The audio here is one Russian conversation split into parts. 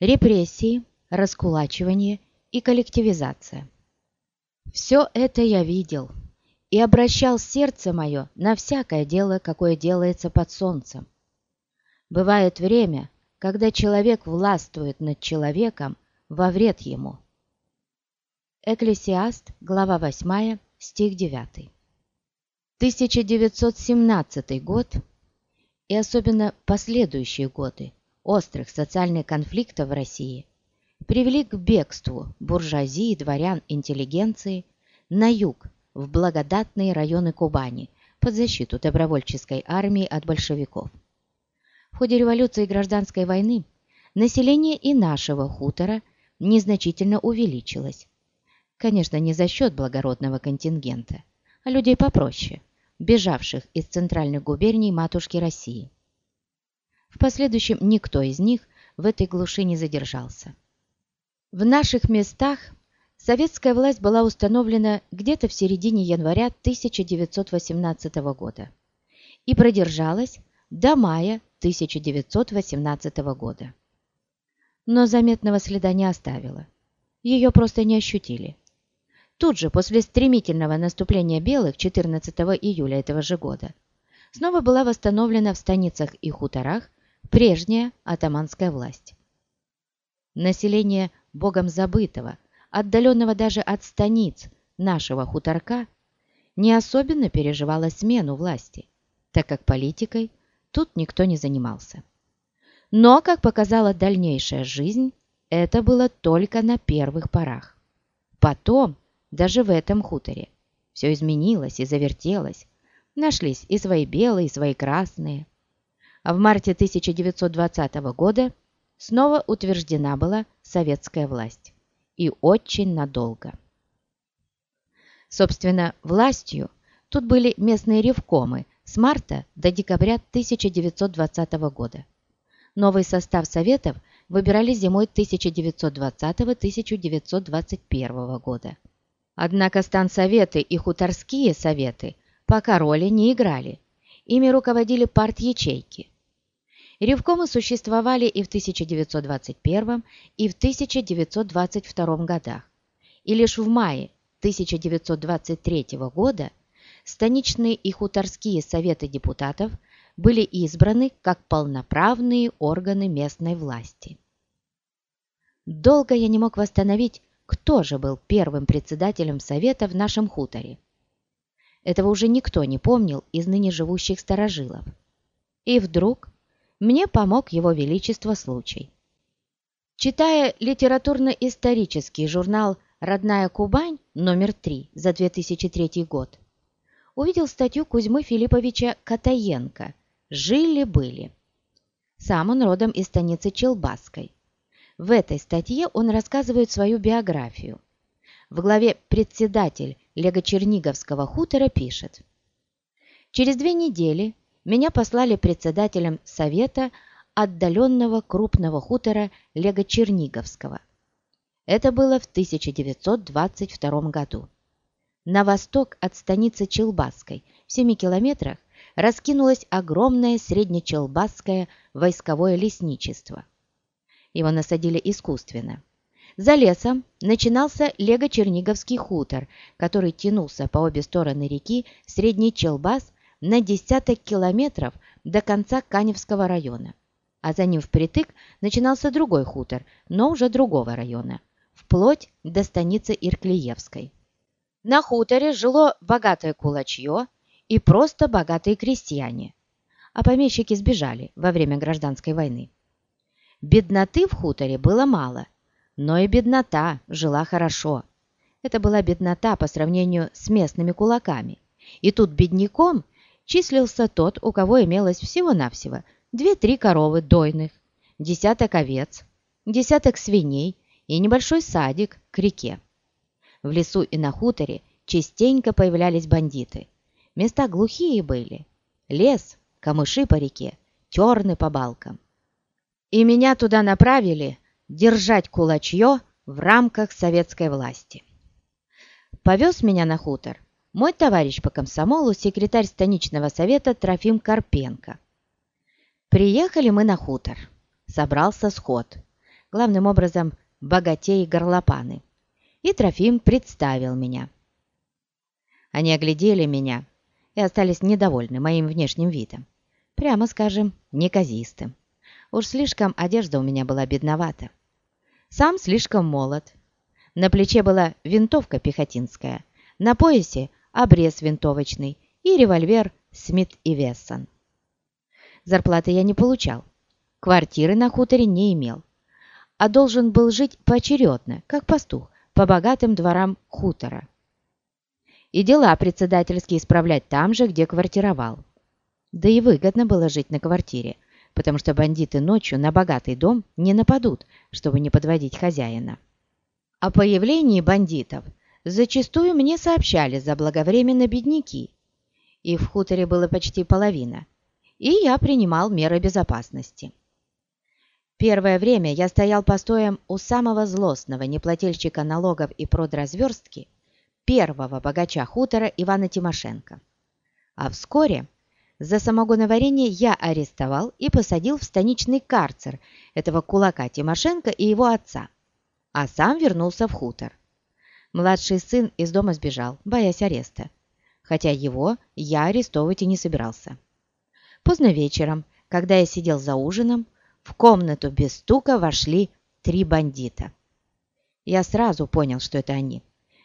репрессии, раскулачивание и коллективизация. Все это я видел и обращал сердце мое на всякое дело, какое делается под солнцем. Бывает время, когда человек властвует над человеком во вред ему. Экклесиаст, глава 8, стих 9. 1917 год и особенно последующие годы острых социальных конфликтов в России привели к бегству буржуазии, дворян, интеллигенции на юг, в благодатные районы Кубани, под защиту добровольческой армии от большевиков. В ходе революции и гражданской войны население и нашего хутора незначительно увеличилось. Конечно, не за счет благородного контингента, а людей попроще, бежавших из центральных губерний матушки России. В последующем никто из них в этой глуши не задержался. В наших местах советская власть была установлена где-то в середине января 1918 года и продержалась до мая 1918 года. Но заметного следа не оставила. Ее просто не ощутили. Тут же, после стремительного наступления белых 14 июля этого же года, снова была восстановлена в станицах и хуторах прежняя атаманская власть. Население богом забытого, отдаленного даже от станиц нашего хуторка, не особенно переживало смену власти, так как политикой тут никто не занимался. Но, как показала дальнейшая жизнь, это было только на первых порах. Потом, даже в этом хуторе, все изменилось и завертелось. Нашлись и свои белые, и свои красные. А в марте 1920 года снова утверждена была советская власть. И очень надолго. Собственно, властью тут были местные ревкомы, с марта до декабря 1920 года. Новый состав Советов выбирали зимой 1920-1921 года. Однако станцоветы и хуторские советы пока роли не играли. Ими руководили парт-ячейки. Ревкомы существовали и в 1921 и в 1922 годах. И лишь в мае 1923 года станичные и хуторские советы депутатов были избраны как полноправные органы местной власти. Долго я не мог восстановить, кто же был первым председателем совета в нашем хуторе. Этого уже никто не помнил из ныне живущих старожилов. И вдруг мне помог его величество случай. Читая литературно-исторический журнал «Родная Кубань» номер 3 за 2003 год, увидел статью Кузьмы Филипповича Катаенко «Жили-были». Сам он родом из станицы Челбасской. В этой статье он рассказывает свою биографию. В главе «Председатель Лего-Черниговского хутора» пишет «Через две недели меня послали председателем совета отдаленного крупного хутора Лего-Черниговского. Это было в 1922 году. На восток от станицы Челбасской, в 7 километрах, раскинулось огромное среднечелбасское войсковое лесничество. Его насадили искусственно. За лесом начинался Лего-Черниговский хутор, который тянулся по обе стороны реки Средний Челбас на десяток километров до конца Каневского района. А за ним впритык начинался другой хутор, но уже другого района, вплоть до станицы Ирклиевской. На хуторе жило богатое кулачье и просто богатые крестьяне, а помещики сбежали во время гражданской войны. Бедноты в хуторе было мало, но и беднота жила хорошо. Это была беднота по сравнению с местными кулаками. И тут бедняком числился тот, у кого имелось всего-навсего две-три коровы дойных, десяток овец, десяток свиней и небольшой садик к реке. В лесу и на хуторе частенько появлялись бандиты. Места глухие были. Лес, камыши по реке, терны по балкам. И меня туда направили держать кулачье в рамках советской власти. Повез меня на хутор мой товарищ по комсомолу, секретарь станичного совета Трофим Карпенко. Приехали мы на хутор. Собрался сход. главным образом богатеи-горлопаны, и Трофим представил меня. Они оглядели меня и остались недовольны моим внешним видом. Прямо скажем, неказистым. Уж слишком одежда у меня была бедновата. Сам слишком молод. На плече была винтовка пехотинская, на поясе обрез винтовочный и револьвер Смит и Вессон. Зарплаты я не получал, квартиры на хуторе не имел, а должен был жить поочередно, как пастух, по богатым дворам хутора. И дела председательские исправлять там же, где квартировал. Да и выгодно было жить на квартире – потому что бандиты ночью на богатый дом не нападут, чтобы не подводить хозяина. О появлении бандитов зачастую мне сообщали заблаговременно бедняки, и в хуторе было почти половина, и я принимал меры безопасности. Первое время я стоял постоем у самого злостного неплательщика налогов и продразверстки, первого богача хутора Ивана Тимошенко. А вскоре за самогоноварение я арестовал и посадил в станичный карцер этого кулака Тимошенко и его отца, а сам вернулся в хутор. Младший сын из дома сбежал, боясь ареста, хотя его я арестовывать и не собирался. Поздно вечером, когда я сидел за ужином, в комнату без стука вошли три бандита. Я сразу понял, что это они.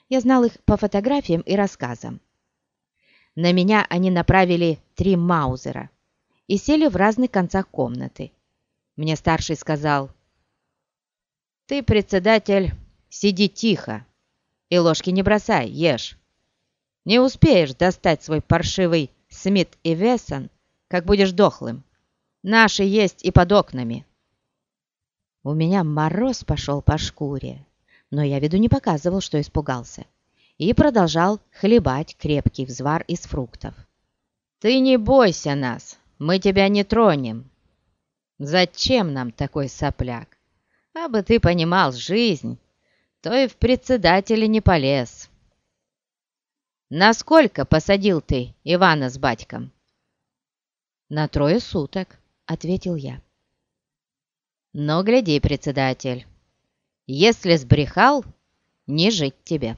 Я знал их по фотографиям и рассказам. На меня они направили три маузера и сели в разных концах комнаты. Мне старший сказал, «Ты, председатель, сиди тихо и ложки не бросай, ешь. Не успеешь достать свой паршивый Смит и Вессон, как будешь дохлым. Наши есть и под окнами». У меня мороз пошел по шкуре, но я виду не показывал, что испугался и продолжал хлебать крепкий взвар из фруктов. «Ты не бойся нас, мы тебя не тронем. Зачем нам такой сопляк? А бы ты понимал жизнь, то и в председателя не полез». «Насколько посадил ты Ивана с батьком?» «На трое суток», — ответил я. «Но гляди, председатель, если сбрехал, не жить тебе».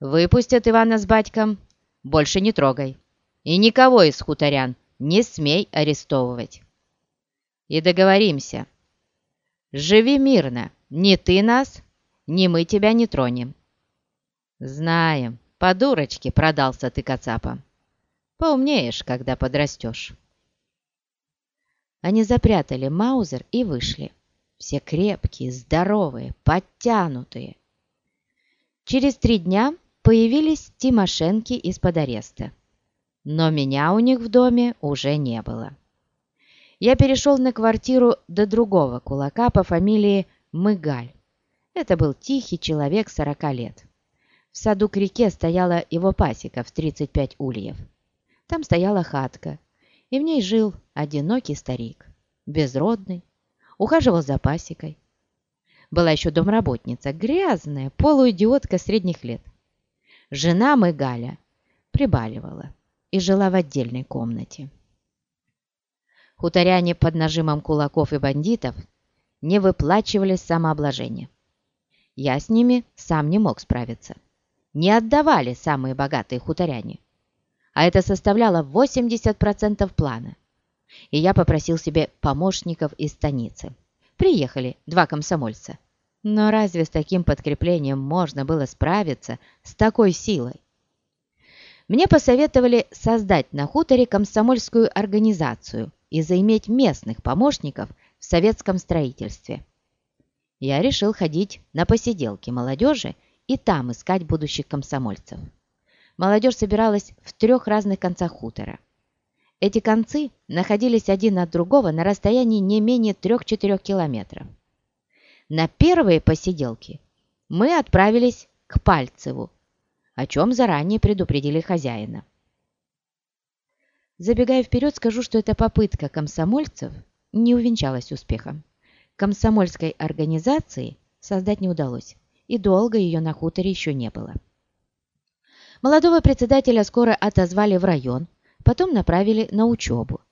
Выпустят Ивана с батьком, больше не трогай. И никого из хуторян не смей арестовывать. И договоримся. Живи мирно, ни ты нас, ни мы тебя не тронем. Знаем, по дурочке продался ты кацапам. Поумнеешь, когда подрастешь. Они запрятали Маузер и вышли. Все крепкие, здоровые, подтянутые. Через три дня появились Тимошенки из-под ареста. Но меня у них в доме уже не было. Я перешел на квартиру до другого кулака по фамилии Мыгаль. Это был тихий человек сорока лет. В саду к реке стояла его пасека в 35 ульев. Там стояла хатка, и в ней жил одинокий старик, безродный, ухаживал за пасекой. Была еще домработница, грязная, полуидиотка средних лет. Жена Мыгаля прибаливала и жила в отдельной комнате. Хуторяне под нажимом кулаков и бандитов не выплачивали самообложение. Я с ними сам не мог справиться. Не отдавали самые богатые хуторяне. А это составляло 80% плана. И я попросил себе помощников из станицы. Приехали два комсомольца – но разве с таким подкреплением можно было справиться с такой силой? Мне посоветовали создать на хуторе комсомольскую организацию и заиметь местных помощников в советском строительстве. Я решил ходить на посиделки молодежи и там искать будущих комсомольцев. Молодежь собиралась в трех разных концах хутора. Эти концы находились один от другого на расстоянии не менее 3-4 километров. На первые посиделки мы отправились к Пальцеву, о чем заранее предупредили хозяина. Забегая вперед, скажу, что эта попытка комсомольцев не увенчалась успехом. Комсомольской организации создать не удалось, и долго ее на хуторе еще не было. Молодого председателя скоро отозвали в район, потом направили на учебу.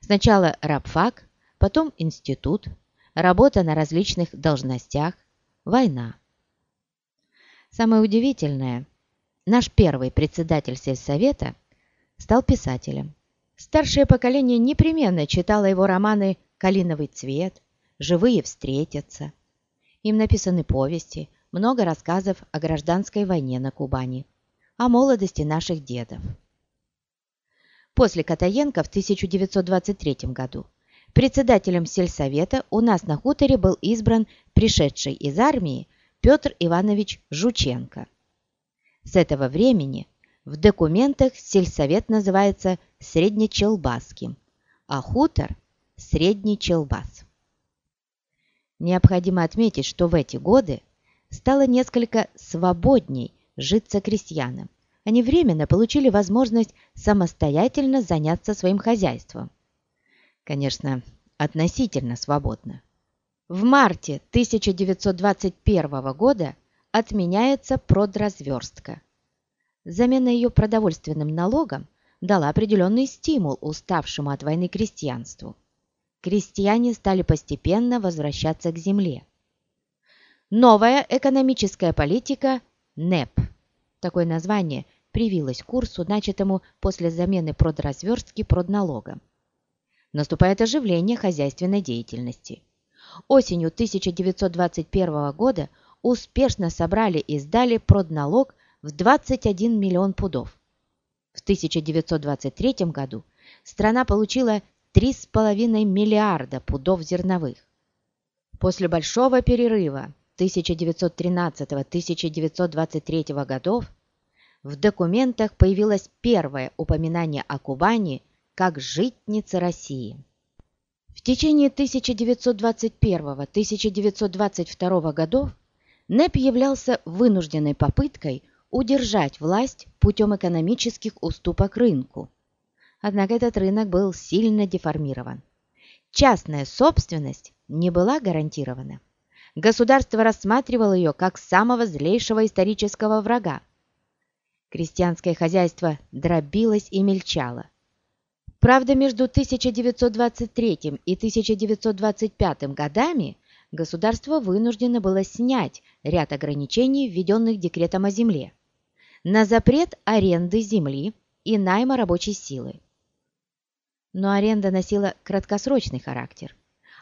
Сначала рабфак, потом институт, работа на различных должностях, война. Самое удивительное, наш первый председатель сельсовета стал писателем. Старшее поколение непременно читало его романы «Калиновый цвет», «Живые встретятся». Им написаны повести, много рассказов о гражданской войне на Кубани, о молодости наших дедов. После Катаенко в 1923 году председателем сельсовета у нас на хуторе был избран пришедший из армии Петр Иванович Жученко. С этого времени в документах сельсовет называется Среднечелбасским, а хутор – Средний Челбас. Необходимо отметить, что в эти годы стало несколько свободней житься крестьянам. Они временно получили возможность самостоятельно заняться своим хозяйством. Конечно, относительно свободно. В марте 1921 года отменяется продразверстка. Замена ее продовольственным налогом дала определенный стимул уставшему от войны крестьянству. Крестьяне стали постепенно возвращаться к земле. Новая экономическая политика НЭП. Такое название привилось курсу, начатому после замены продразверстки продналогом. Наступает оживление хозяйственной деятельности. Осенью 1921 года успешно собрали и сдали продналог в 21 миллион пудов. В 1923 году страна получила 3,5 миллиарда пудов зерновых. После большого перерыва 1913-1923 годов в документах появилось первое упоминание о Кубани как житнице России. В течение 1921-1922 годов НЭП являлся вынужденной попыткой удержать власть путем экономических уступок рынку. Однако этот рынок был сильно деформирован. Частная собственность не была гарантирована. Государство рассматривало ее как самого злейшего исторического врага. Крестьянское хозяйство дробилось и мельчало. Правда, между 1923 и 1925 годами государство вынуждено было снять ряд ограничений, введенных декретом о земле на запрет аренды земли и найма рабочей силы. Но аренда носила краткосрочный характер,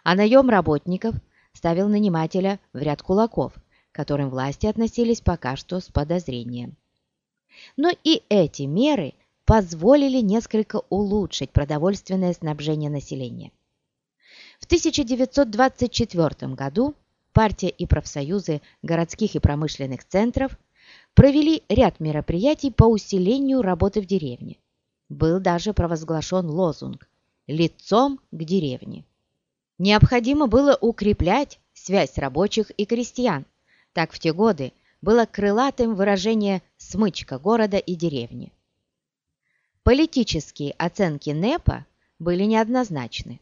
а наем работников ставил нанимателя в ряд кулаков, к которым власти относились пока что с подозрением. Но и эти меры позволили несколько улучшить продовольственное снабжение населения. В 1924 году партия и профсоюзы городских и промышленных центров провели ряд мероприятий по усилению работы в деревне. Был даже провозглашен лозунг «Лицом к деревне». Необходимо было укреплять связь рабочих и крестьян. Так в те годы было крылатым выражение «смычка города и деревни». Политические оценки НЭПа были неоднозначны.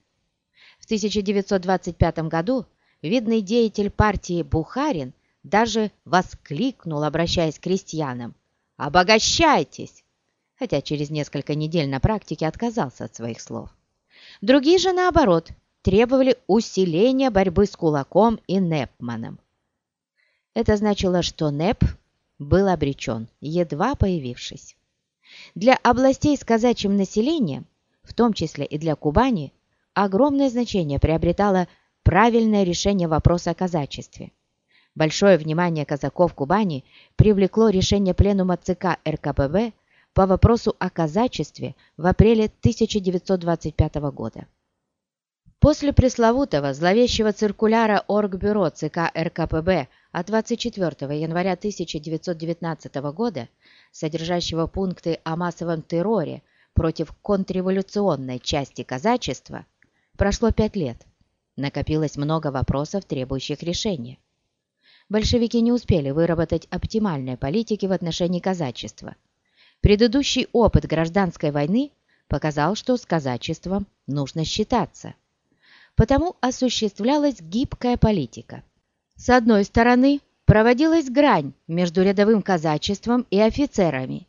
В 1925 году видный деятель партии Бухарин даже воскликнул, обращаясь к крестьянам, «Обогащайтесь!» Хотя через несколько недель на практике отказался от своих слов. Другие же, наоборот, требовали усиления борьбы с кулаком и Непманом. Это значило, что НЭП был обречен, едва появившись. Для областей с казачьим населением, в том числе и для Кубани, огромное значение приобретало правильное решение вопроса о казачестве. Большое внимание казаков Кубани привлекло решение пленума ЦК РКПБ по вопросу о казачестве в апреле 1925 года. После пресловутого зловещего циркуляра Оргбюро ЦК РКПБ от 24 января 1919 года, содержащего пункты о массовом терроре против контрреволюционной части казачества, прошло пять лет. Накопилось много вопросов, требующих решения большевики не успели выработать оптимальной политики в отношении казачества. Предыдущий опыт гражданской войны показал, что с казачеством нужно считаться. Потому осуществлялась гибкая политика. С одной стороны, проводилась грань между рядовым казачеством и офицерами,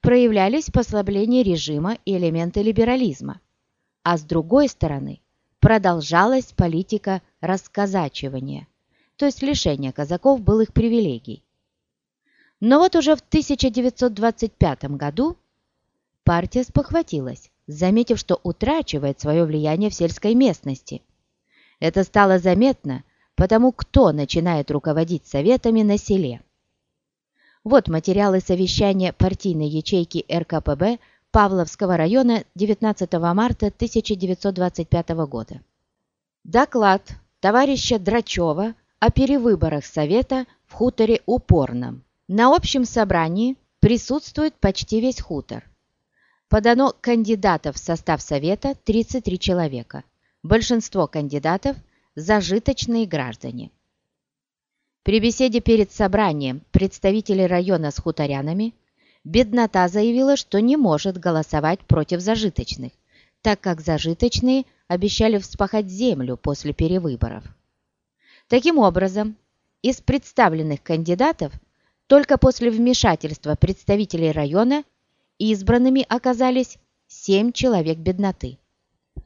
проявлялись послабления режима и элементы либерализма, а с другой стороны, продолжалась политика расказачивания, то есть лишения казаков былых привилегий. Но вот уже в 1925 году партия спохватилась, заметив, что утрачивает свое влияние в сельской местности. Это стало заметно, потому кто начинает руководить советами на селе. Вот материалы совещания партийной ячейки РКПБ Павловского района 19 марта 1925 года. Доклад товарища Драчева о перевыборах Совета в хуторе Упорном. На общем собрании присутствует почти весь хутор. Подано кандидатов в состав Совета 33 человека. Большинство кандидатов – зажиточные граждане. При беседе перед собранием представителей района с хуторянами беднота заявила, что не может голосовать против зажиточных, так как зажиточные обещали вспахать землю после перевыборов. Таким образом, из представленных кандидатов только после вмешательства представителей района избранными оказались 7 человек бедноты,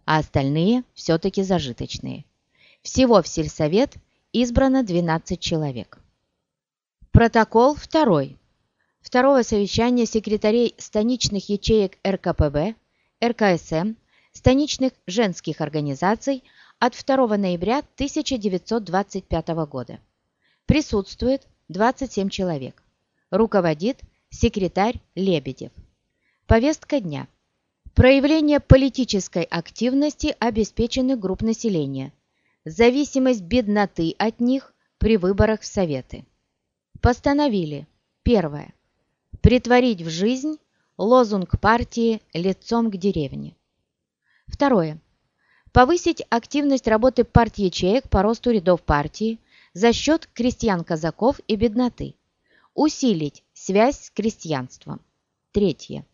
а остальные все-таки зажиточные. Всего в сельсовет избрано 12 человек. Протокол второй. Второго совещания секретарей станичных ячеек РКПБ, РКСМ, станичных женских организаций от 2 ноября 1925 года. Присутствует 27 человек. Руководит секретарь Лебедев. Повестка дня. Проявление политической активности обеспеченных групп населения – зависимость бедноты от них при выборах в Советы. Постановили. Первое. Притворить в жизнь лозунг партии «Лицом к деревне». Второе. Повысить активность работы парт-ячеек по росту рядов партии за счет крестьян-казаков и бедноты. Усилить связь с крестьянством. Третье.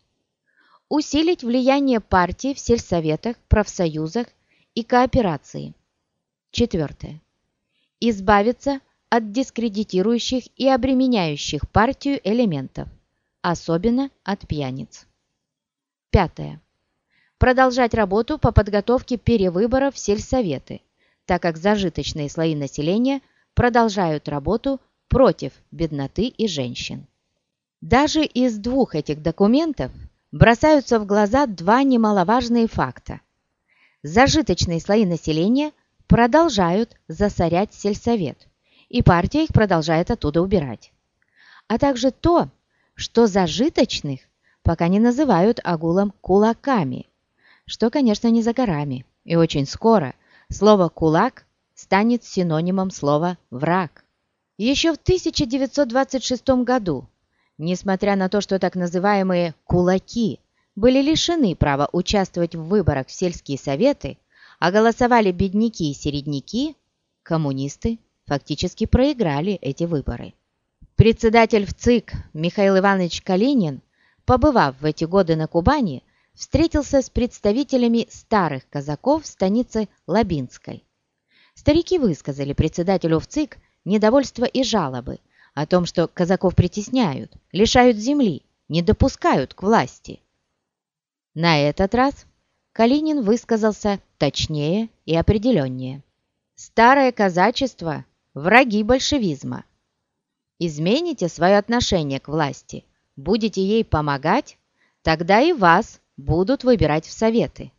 Усилить влияние партии в сельсоветах, профсоюзах и кооперации. Четвертое. Избавиться от дискредитирующих и обременяющих партию элементов, особенно от пьяниц. Пятое. Продолжать работу по подготовке перевыборов в сельсоветы, так как зажиточные слои населения продолжают работу против бедноты и женщин. Даже из двух этих документов бросаются в глаза два немаловажные факта. Зажиточные слои населения – продолжают засорять сельсовет, и партия их продолжает оттуда убирать. А также то, что зажиточных пока не называют агулом кулаками, что, конечно, не за горами, и очень скоро слово «кулак» станет синонимом слова «враг». Еще в 1926 году, несмотря на то, что так называемые «кулаки» были лишены права участвовать в выборах в сельские советы, а голосовали бедняки и середняки, коммунисты фактически проиграли эти выборы. Председатель в ЦИК Михаил Иванович Калинин, побывав в эти годы на Кубани, встретился с представителями старых казаков в станице Лабинской. Старики высказали председателю в ЦИК недовольство и жалобы о том, что казаков притесняют, лишают земли, не допускают к власти. На этот раз Калинин высказался точнее и определеннее. Старое казачество – враги большевизма. Измените свое отношение к власти, будете ей помогать, тогда и вас будут выбирать в советы.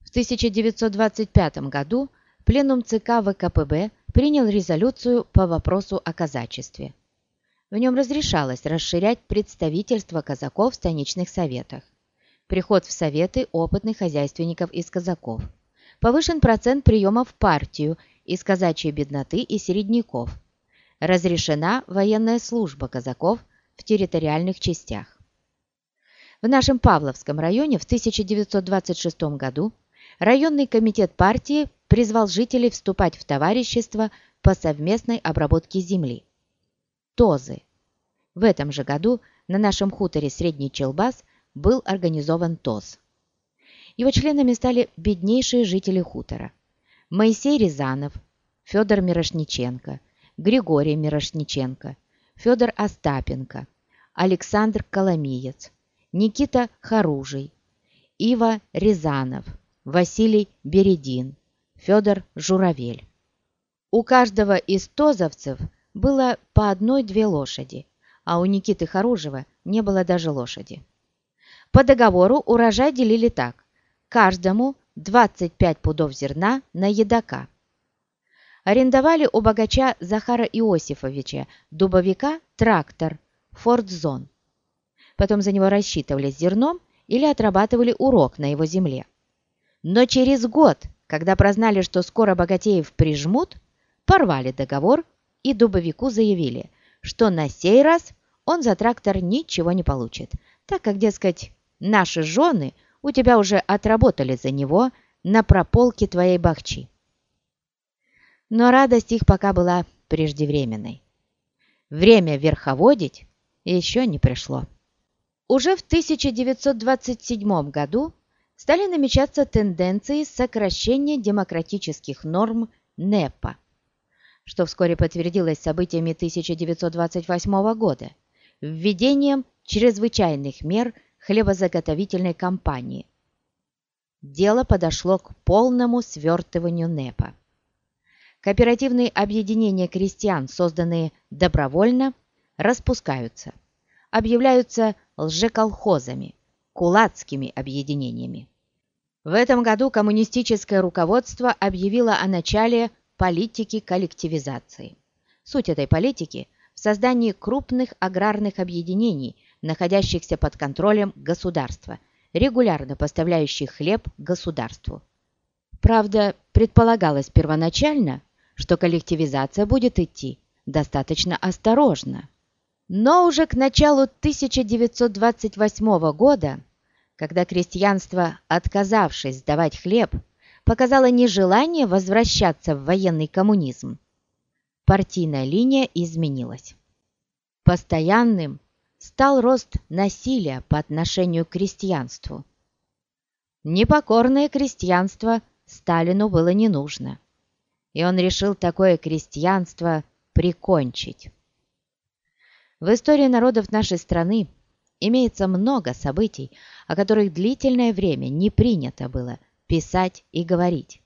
В 1925 году Пленум ЦК ВКПБ принял резолюцию по вопросу о казачестве. В нем разрешалось расширять представительство казаков в станичных советах приход в советы опытных хозяйственников из казаков. Повышен процент приема в партию из казачьей бедноты и середняков. Разрешена военная служба казаков в территориальных частях. В нашем Павловском районе в 1926 году районный комитет партии призвал жителей вступать в товарищество по совместной обработке земли. ТОЗы. В этом же году на нашем хуторе Средний Челбас – был организован ТОЗ. Его членами стали беднейшие жители хутора. Моисей Рязанов, Федор Мирошниченко, Григорий Мирошниченко, Федор Остапенко, Александр Коломиец, Никита Харужий, Ива Рязанов, Василий Бередин, Федор Журавель. У каждого из тозовцев было по одной-две лошади, а у Никиты Харужева не было даже лошади. По договору урожай делили так. Каждому 25 пудов зерна на едока. Арендовали у богача Захара Иосифовича, дубовика, трактор, фордзон. Потом за него рассчитывались зерном или отрабатывали урок на его земле. Но через год, когда прознали, что скоро богатеев прижмут, порвали договор и дубовику заявили, что на сей раз он за трактор ничего не получит, так как, дескать, наши жены у тебя уже отработали за него на прополке твоей бахчи. Но радость их пока была преждевременной. Время верховодить еще не пришло. Уже в 1927 году стали намечаться тенденции сокращения демократических норм НЭПа, что вскоре подтвердилось событиями 1928 года, введением чрезвычайных мер хлебозаготовительной кампании. Дело подошло к полному свертыванию НЭПа. Кооперативные объединения крестьян, созданные добровольно, распускаются, объявляются лжеколхозами, кулацкими объединениями. В этом году коммунистическое руководство объявило о начале политики коллективизации. Суть этой политики в создании крупных аграрных объединений, находящихся под контролем государства, регулярно поставляющих хлеб государству. Правда, предполагалось первоначально, что коллективизация будет идти достаточно осторожно. Но уже к началу 1928 года когда крестьянство, отказавшись сдавать хлеб, показало нежелание возвращаться в военный коммунизм, партийная линия изменилась. Постоянным стал рост насилия по отношению к крестьянству. Непокорное крестьянство Сталину было не нужно, и он решил такое крестьянство прикончить. В истории народов нашей страны имеется много событий, о которых длительное время не принято было писать и говорить,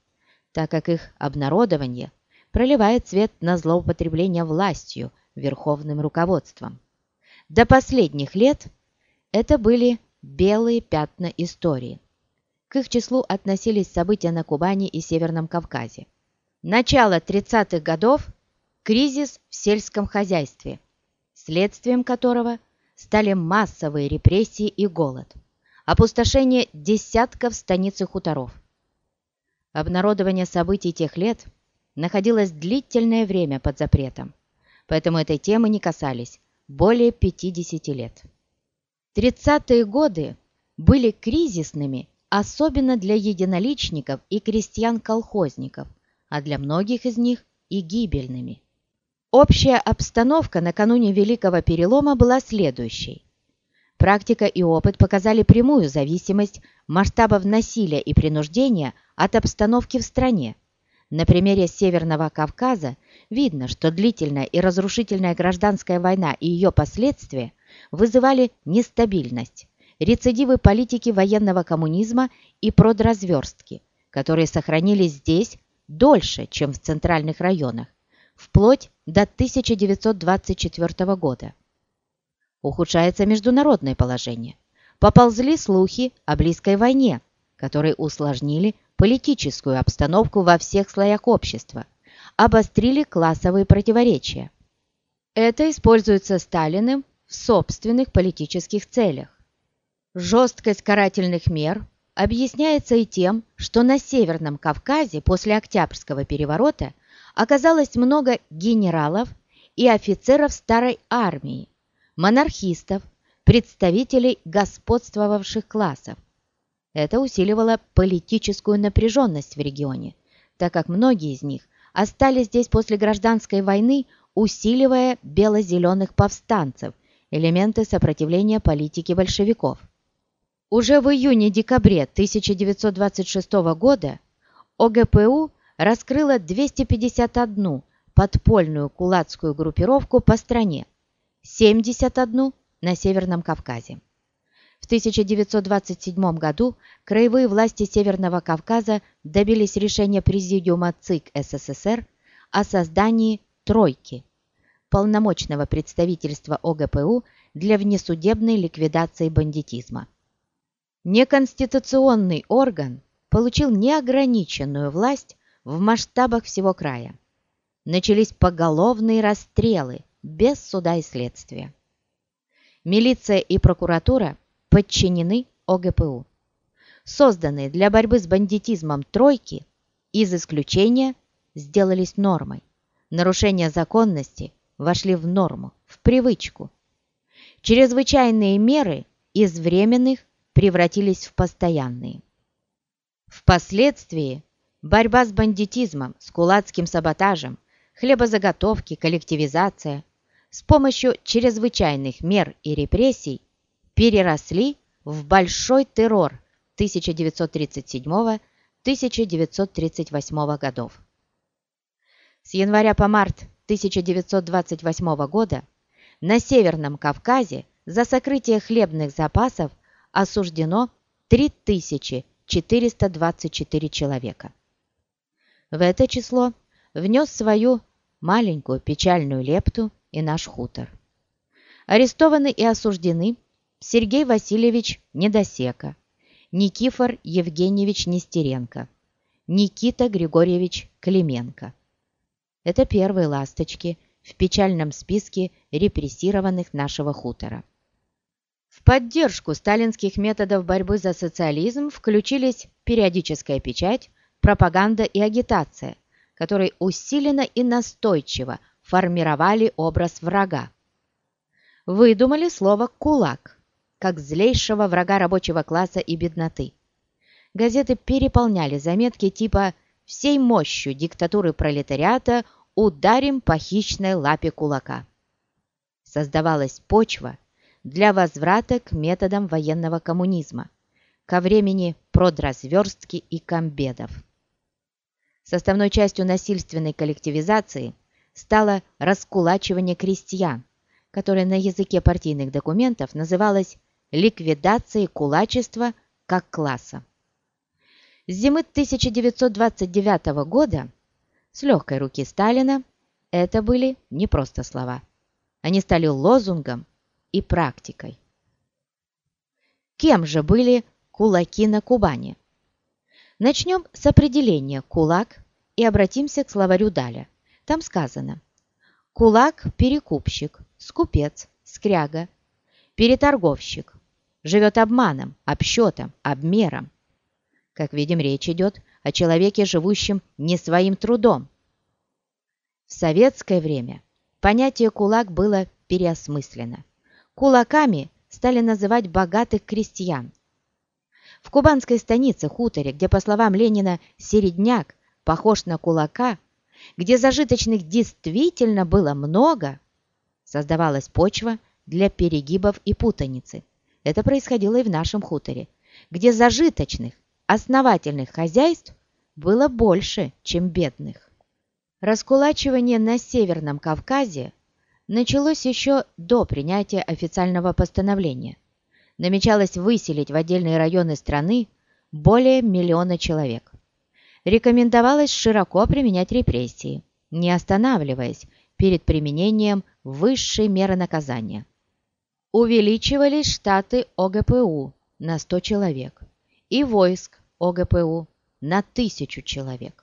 так как их обнародование проливает свет на злоупотребление властью, верховным руководством. До последних лет это были белые пятна истории. К их числу относились события на Кубани и Северном Кавказе. Начало 30-х годов – кризис в сельском хозяйстве, следствием которого – стали массовые репрессии и голод, опустошение десятков станиц и хуторов. Обнародование событий тех лет находилось длительное время под запретом, поэтому этой темы не касались более 50 лет. 30-е годы были кризисными, особенно для единоличников и крестьян-колхозников, а для многих из них и гибельными. Общая обстановка накануне Великого Перелома была следующей. Практика и опыт показали прямую зависимость масштабов насилия и принуждения от обстановки в стране. На примере Северного Кавказа видно, что длительная и разрушительная гражданская война и ее последствия вызывали нестабильность, рецидивы политики военного коммунизма и продразверстки, которые сохранились здесь дольше, чем в центральных районах, вплоть до 1924 года. Ухудшается международное положение. Поползли слухи о близкой войне, которые усложнили политическую обстановку во всех слоях общества, обострили классовые противоречия. Это используется Сталиным в собственных политических целях. Жесткость карательных мер объясняется и тем, что на Северном Кавказе после Октябрьского переворота оказалось много генералов и офицеров старой армии, монархистов, представителей господствовавших классов. Это усиливало политическую напряженность в регионе, так как многие из них остались здесь после гражданской войны, усиливая бело-зеленых повстанцев, элементы сопротивления политике большевиков. Уже в июне-декабре 1926 года ОГПУ раскрыла 251 подпольную кулацкую группировку по стране, 71 на Северном Кавказе. В 1927 году краевые власти Северного Кавказа добились решения Президиума ЦИК СССР о создании «тройки» – полномочного представительства ОГПУ для внесудебной ликвидации бандитизма. Неконституционный орган получил неограниченную власть в масштабах всего края. Начались поголовные расстрелы без суда и следствия. Милиция и прокуратура подчинены ОГПУ. Созданные для борьбы с бандитизмом тройки из исключения сделались нормой. Нарушения законности вошли в норму, в привычку. Чрезвычайные меры из временных превратились в постоянные. Впоследствии борьба с бандитизмом, с кулацким саботажем, хлебозаготовки, коллективизация с помощью чрезвычайных мер и репрессий переросли в большой террор 1937-1938 годов. С января по март 1928 года на Северном Кавказе за сокрытие хлебных запасов осуждено 3424 человека. В это число внес свою маленькую печальную лепту и наш хутор. Арестованы и осуждены Сергей Васильевич Недосека, Никифор Евгеньевич Нестеренко, Никита Григорьевич Клименко. Это первые ласточки в печальном списке репрессированных нашего хутора. В поддержку сталинских методов борьбы за социализм включились периодическая печать, пропаганда и агитация, которые усиленно и настойчиво формировали образ врага. Выдумали слово «кулак» как злейшего врага рабочего класса и бедноты. Газеты переполняли заметки типа «Всей мощью диктатуры пролетариата ударим по хищной лапе кулака». Создавалась почва для возврата к методам военного коммунизма, ко времени продразверстки и комбедов. Составной частью насильственной коллективизации стало раскулачивание крестьян, которое на языке партийных документов называлось ликвидацией кулачества как класса. С зимы 1929 года с легкой руки Сталина это были не просто слова. Они стали лозунгом и практикой. Кем же были кулаки на Кубани? Начнем с определения «кулак» и обратимся к словарю Даля. Там сказано «Кулак – перекупщик, скупец, скряга, переторговщик, живет обманом, обсчетом, обмером». Как видим, речь идет о человеке, живущем не своим трудом. В советское время понятие «кулак» было переосмыслено. Кулаками стали называть богатых крестьян, в кубанской станице, хуторе, где, по словам Ленина, середняк похож на кулака, где зажиточных действительно было много, создавалась почва для перегибов и путаницы. Это происходило и в нашем хуторе, где зажиточных, основательных хозяйств было больше, чем бедных. Раскулачивание на Северном Кавказе началось еще до принятия официального постановления – намечалось выселить в отдельные районы страны более миллиона человек. Рекомендовалось широко применять репрессии, не останавливаясь перед применением высшей меры наказания. Увеличивались штаты ОГПУ на 100 человек и войск ОГПУ на 1000 человек.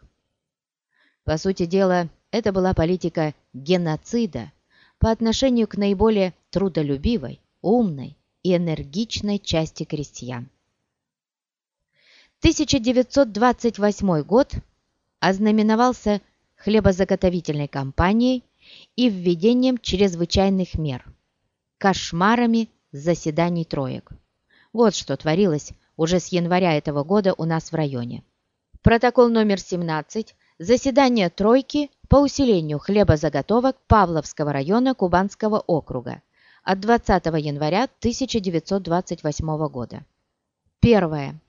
По сути дела, это была политика геноцида по отношению к наиболее трудолюбивой, умной и энергичной части крестьян. 1928 год ознаменовался хлебозаготовительной кампанией и введением чрезвычайных мер, кошмарами заседаний троек. Вот что творилось уже с января этого года у нас в районе. Протокол номер 17. Заседание тройки по усилению хлебозаготовок Павловского района Кубанского округа от 20 января 1928 года. Первое.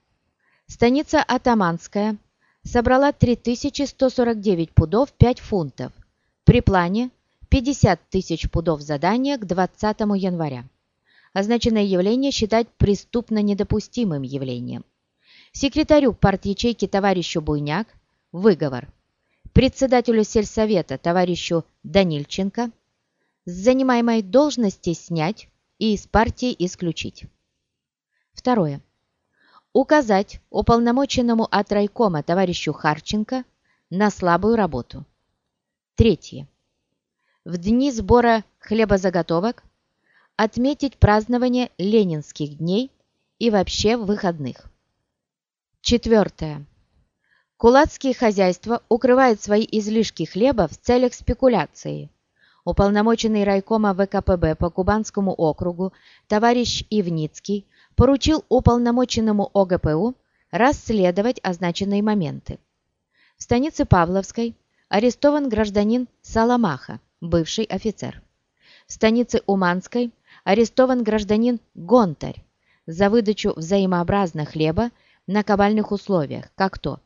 Станица Атаманская собрала 3149 пудов 5 фунтов при плане 50 тысяч пудов задания к 20 января. означенное явление считать преступно недопустимым явлением. Секретарю партячейки товарищу Буйняк выговор. Председателю сельсовета товарищу Данильченко с занимаемой должности снять и из партии исключить. Второе. Указать уполномоченному от райкома товарищу Харченко на слабую работу. Третье. В дни сбора хлебозаготовок отметить празднование ленинских дней и вообще выходных. Четвертое. Кулацкие хозяйства укрывают свои излишки хлеба в целях спекуляции. Уполномоченный райкома ВКПБ по Кубанскому округу товарищ Ивницкий поручил уполномоченному ОГПУ расследовать означенные моменты. В станице Павловской арестован гражданин Саламаха, бывший офицер. В станице Уманской арестован гражданин Гонтарь за выдачу взаимообразно хлеба на кабальных условиях, как то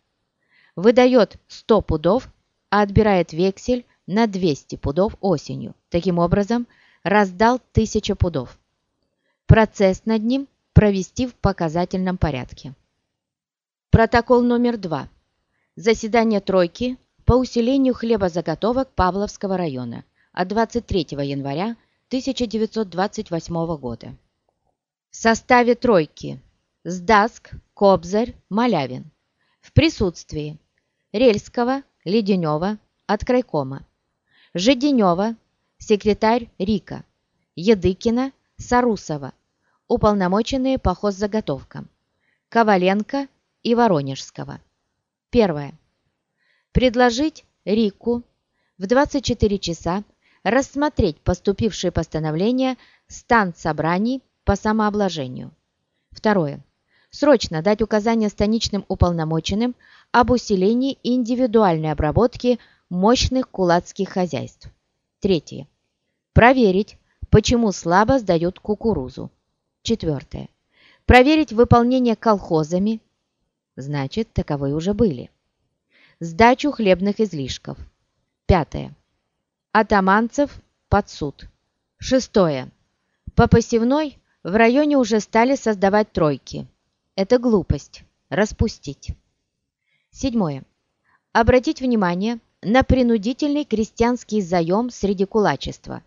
выдает 100 пудов, а отбирает вексель на 200 пудов осенью. Таким образом, раздал 1000 пудов. Процесс над ним провести в показательном порядке. Протокол номер 2. Заседание тройки по усилению хлебозаготовок Павловского района от 23 января 1928 года. В составе тройки Сдаск, Кобзарь, Малявин. В присутствии Рельского, Леденева, от крайкома, Жиденева, секретарь Рика, Едыкина, Сарусова, уполномоченные по хоззаготовкам, Коваленко и Воронежского. Первое. Предложить Рику в 24 часа рассмотреть поступившие постановления стан собраний по самообложению. Второе. Срочно дать указание станичным уполномоченным об усилении индивидуальной обработки мощных кулацких хозяйств. Третье. Проверить, почему слабо сдают кукурузу. Четвертое. Проверить выполнение колхозами. Значит, таковые уже были. Сдачу хлебных излишков. Пятое. Атаманцев под суд. Шестое. По посевной в районе уже стали создавать тройки. Это глупость. Распустить. Седьмое. Обратить внимание на принудительный крестьянский заем среди кулачества.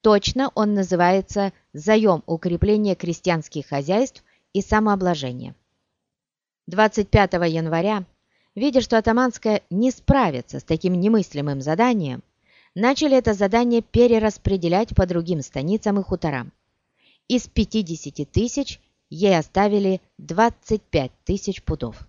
Точно он называется «заем укрепления крестьянских хозяйств и самообложения». 25 января, видя, что Атаманская не справится с таким немыслимым заданием, начали это задание перераспределять по другим станицам и хуторам. Из 50 тысяч ей оставили 25 тысяч пудов.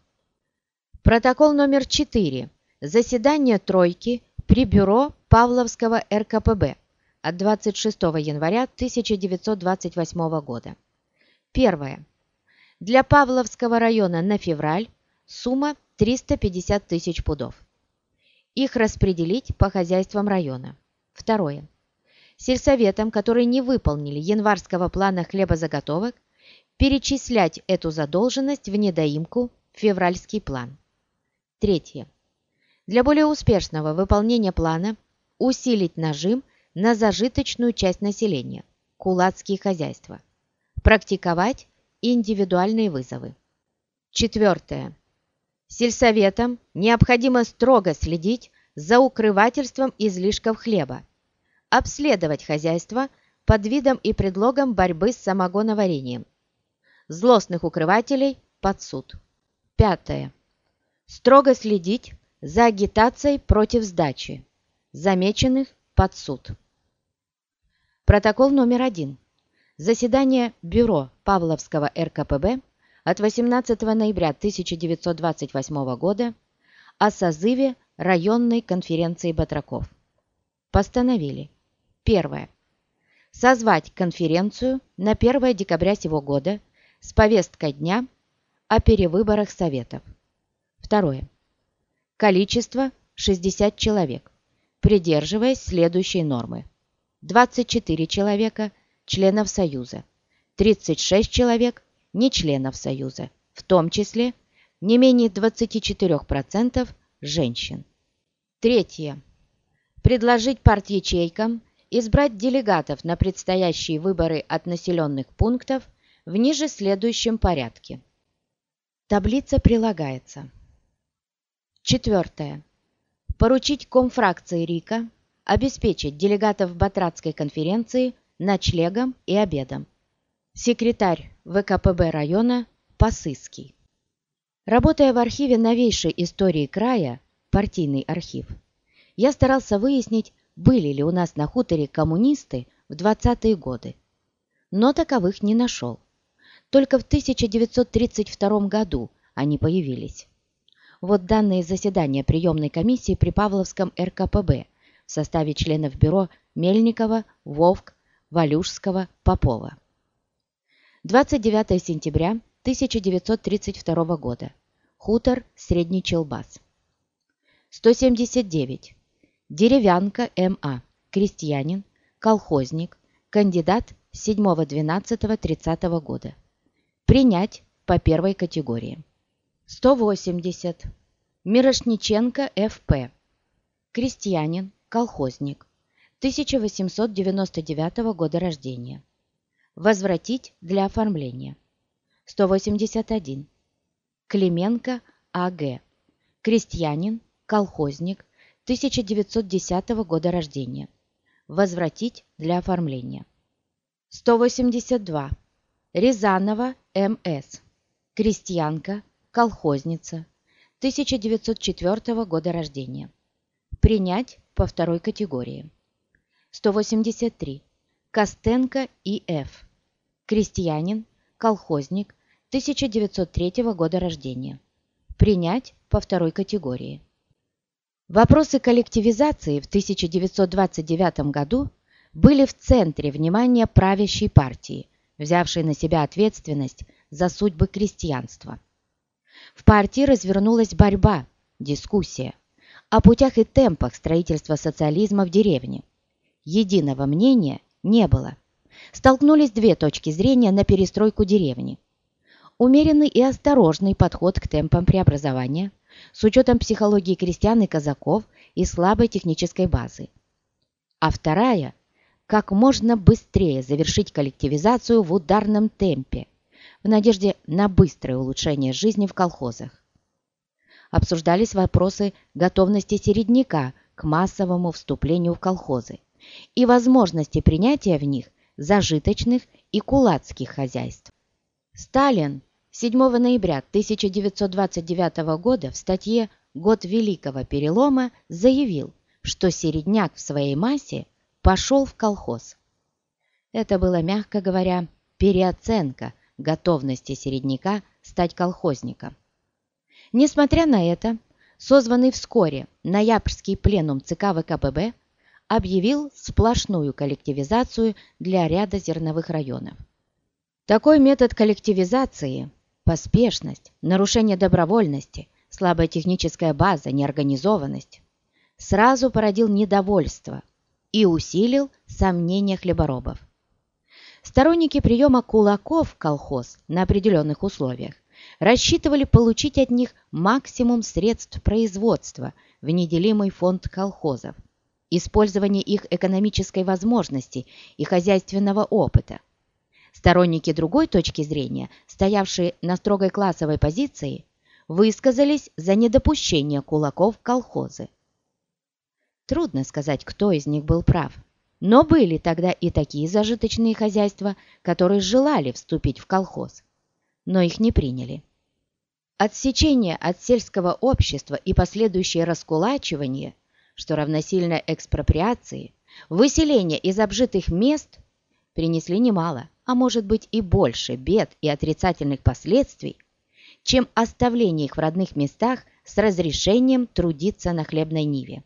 Протокол номер 4. Заседание тройки при бюро Павловского РКПБ от 26 января 1928 года. Первое. Для Павловского района на февраль сумма 350 тысяч пудов. Их распределить по хозяйствам района. Второе. Сельсоветам, которые не выполнили январского плана хлебозаготовок, перечислять эту задолженность в недоимку февральский план. Третье. Для более успешного выполнения плана усилить нажим на зажиточную часть населения – кулацкие хозяйства. Практиковать индивидуальные вызовы. Четвертое. Сельсоветам необходимо строго следить за укрывательством излишков хлеба, обследовать хозяйство под видом и предлогом борьбы с самогоноварением. Злостных укрывателей под суд. Пятое строго следить за агитацией против сдачи, замеченных под суд. Протокол номер один. Заседание Бюро Павловского РКПБ от 18 ноября 1928 года о созыве районной конференции батраков. Постановили. Первое. Созвать конференцию на 1 декабря сего года с повесткой дня о перевыборах Советов. Второе. Количество 60 человек, придерживаясь следующей нормы. 24 человека – членов Союза, 36 человек – не членов Союза, в том числе не менее 24% женщин. Третье. Предложить парт-ячейкам избрать делегатов на предстоящие выборы от населенных пунктов в ниже следующем порядке. Таблица прилагается. Четвертое. Поручить комфракции РИКа обеспечить делегатов Батратской конференции ночлегом и обедом. Секретарь ВКПБ района Посыский. Работая в архиве новейшей истории края, партийный архив, я старался выяснить, были ли у нас на хуторе коммунисты в 20-е годы. Но таковых не нашел. Только в 1932 году они появились. Вот данные заседания приемной комиссии при Павловском РКПБ в составе членов бюро Мельникова, Вовк, Валюшского, Попова. 29 сентября 1932 года. Хутор Средний Челбас. 179. Деревянка М.А. Крестьянин, колхозник, кандидат 7-12-30 года. Принять по первой категории. 180. Мирошниченко Ф.П. Крестьянин, колхозник. 1899 года рождения. Возвратить для оформления. 181. Клименко А.Г. Крестьянин, колхозник. 1910 года рождения. Возвратить для оформления. 182. Рязанова М.С. Крестьянка, колхозница. 1904 года рождения. Принять по второй категории. 183. Костенко И.Ф. Крестьянин, колхозник, 1903 года рождения. Принять по второй категории. Вопросы коллективизации в 1929 году были в центре внимания правящей партии, взявшей на себя ответственность за судьбы крестьянства. В партии развернулась борьба, дискуссия о путях и темпах строительства социализма в деревне. Единого мнения не было. Столкнулись две точки зрения на перестройку деревни. Умеренный и осторожный подход к темпам преобразования с учетом психологии крестьян и казаков и слабой технической базы. А вторая – как можно быстрее завершить коллективизацию в ударном темпе, в надежде на быстрое улучшение жизни в колхозах. Обсуждались вопросы готовности середняка к массовому вступлению в колхозы и возможности принятия в них зажиточных и кулацких хозяйств. Сталин 7 ноября 1929 года в статье «Год Великого Перелома» заявил, что середняк в своей массе пошел в колхоз. Это было, мягко говоря, переоценка готовности середняка стать колхозником. Несмотря на это, созванный вскоре ноябрьский пленум ЦК ВКПБ объявил сплошную коллективизацию для ряда зерновых районов. Такой метод коллективизации – поспешность, нарушение добровольности, слабая техническая база, неорганизованность – сразу породил недовольство и усилил сомнения хлеборобов. Сторонники приема кулаков в колхоз на определенных условиях рассчитывали получить от них максимум средств производства в неделимый фонд колхозов, использование их экономической возможности и хозяйственного опыта. Сторонники другой точки зрения, стоявшие на строгой классовой позиции, высказались за недопущение кулаков в колхозы. Трудно сказать, кто из них был прав. Но были тогда и такие зажиточные хозяйства, которые желали вступить в колхоз, но их не приняли. Отсечение от сельского общества и последующее раскулачивание, что равносильно экспроприации, выселение из обжитых мест принесли немало, а может быть и больше бед и отрицательных последствий, чем оставление их в родных местах с разрешением трудиться на хлебной ниве.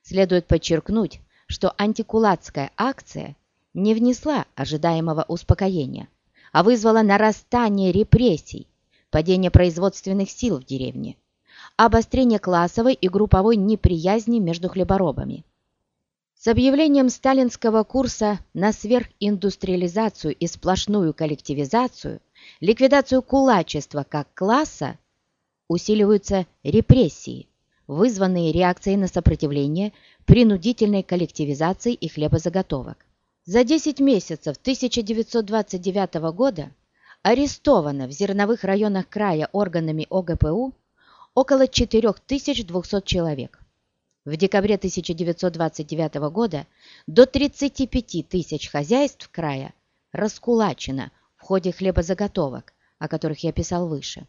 Следует подчеркнуть, что антикулацкая акция не внесла ожидаемого успокоения, а вызвала нарастание репрессий, падение производственных сил в деревне, обострение классовой и групповой неприязни между хлеборобами. С объявлением сталинского курса на сверхиндустриализацию и сплошную коллективизацию, ликвидацию кулачества как класса, усиливаются репрессии, вызванные реакцией на сопротивление принудительной коллективизации и хлебозаготовок. За 10 месяцев 1929 года арестовано в зерновых районах края органами ОГПУ около 4200 человек. В декабре 1929 года до 35 тысяч хозяйств края раскулачено в ходе хлебозаготовок, о которых я писал выше.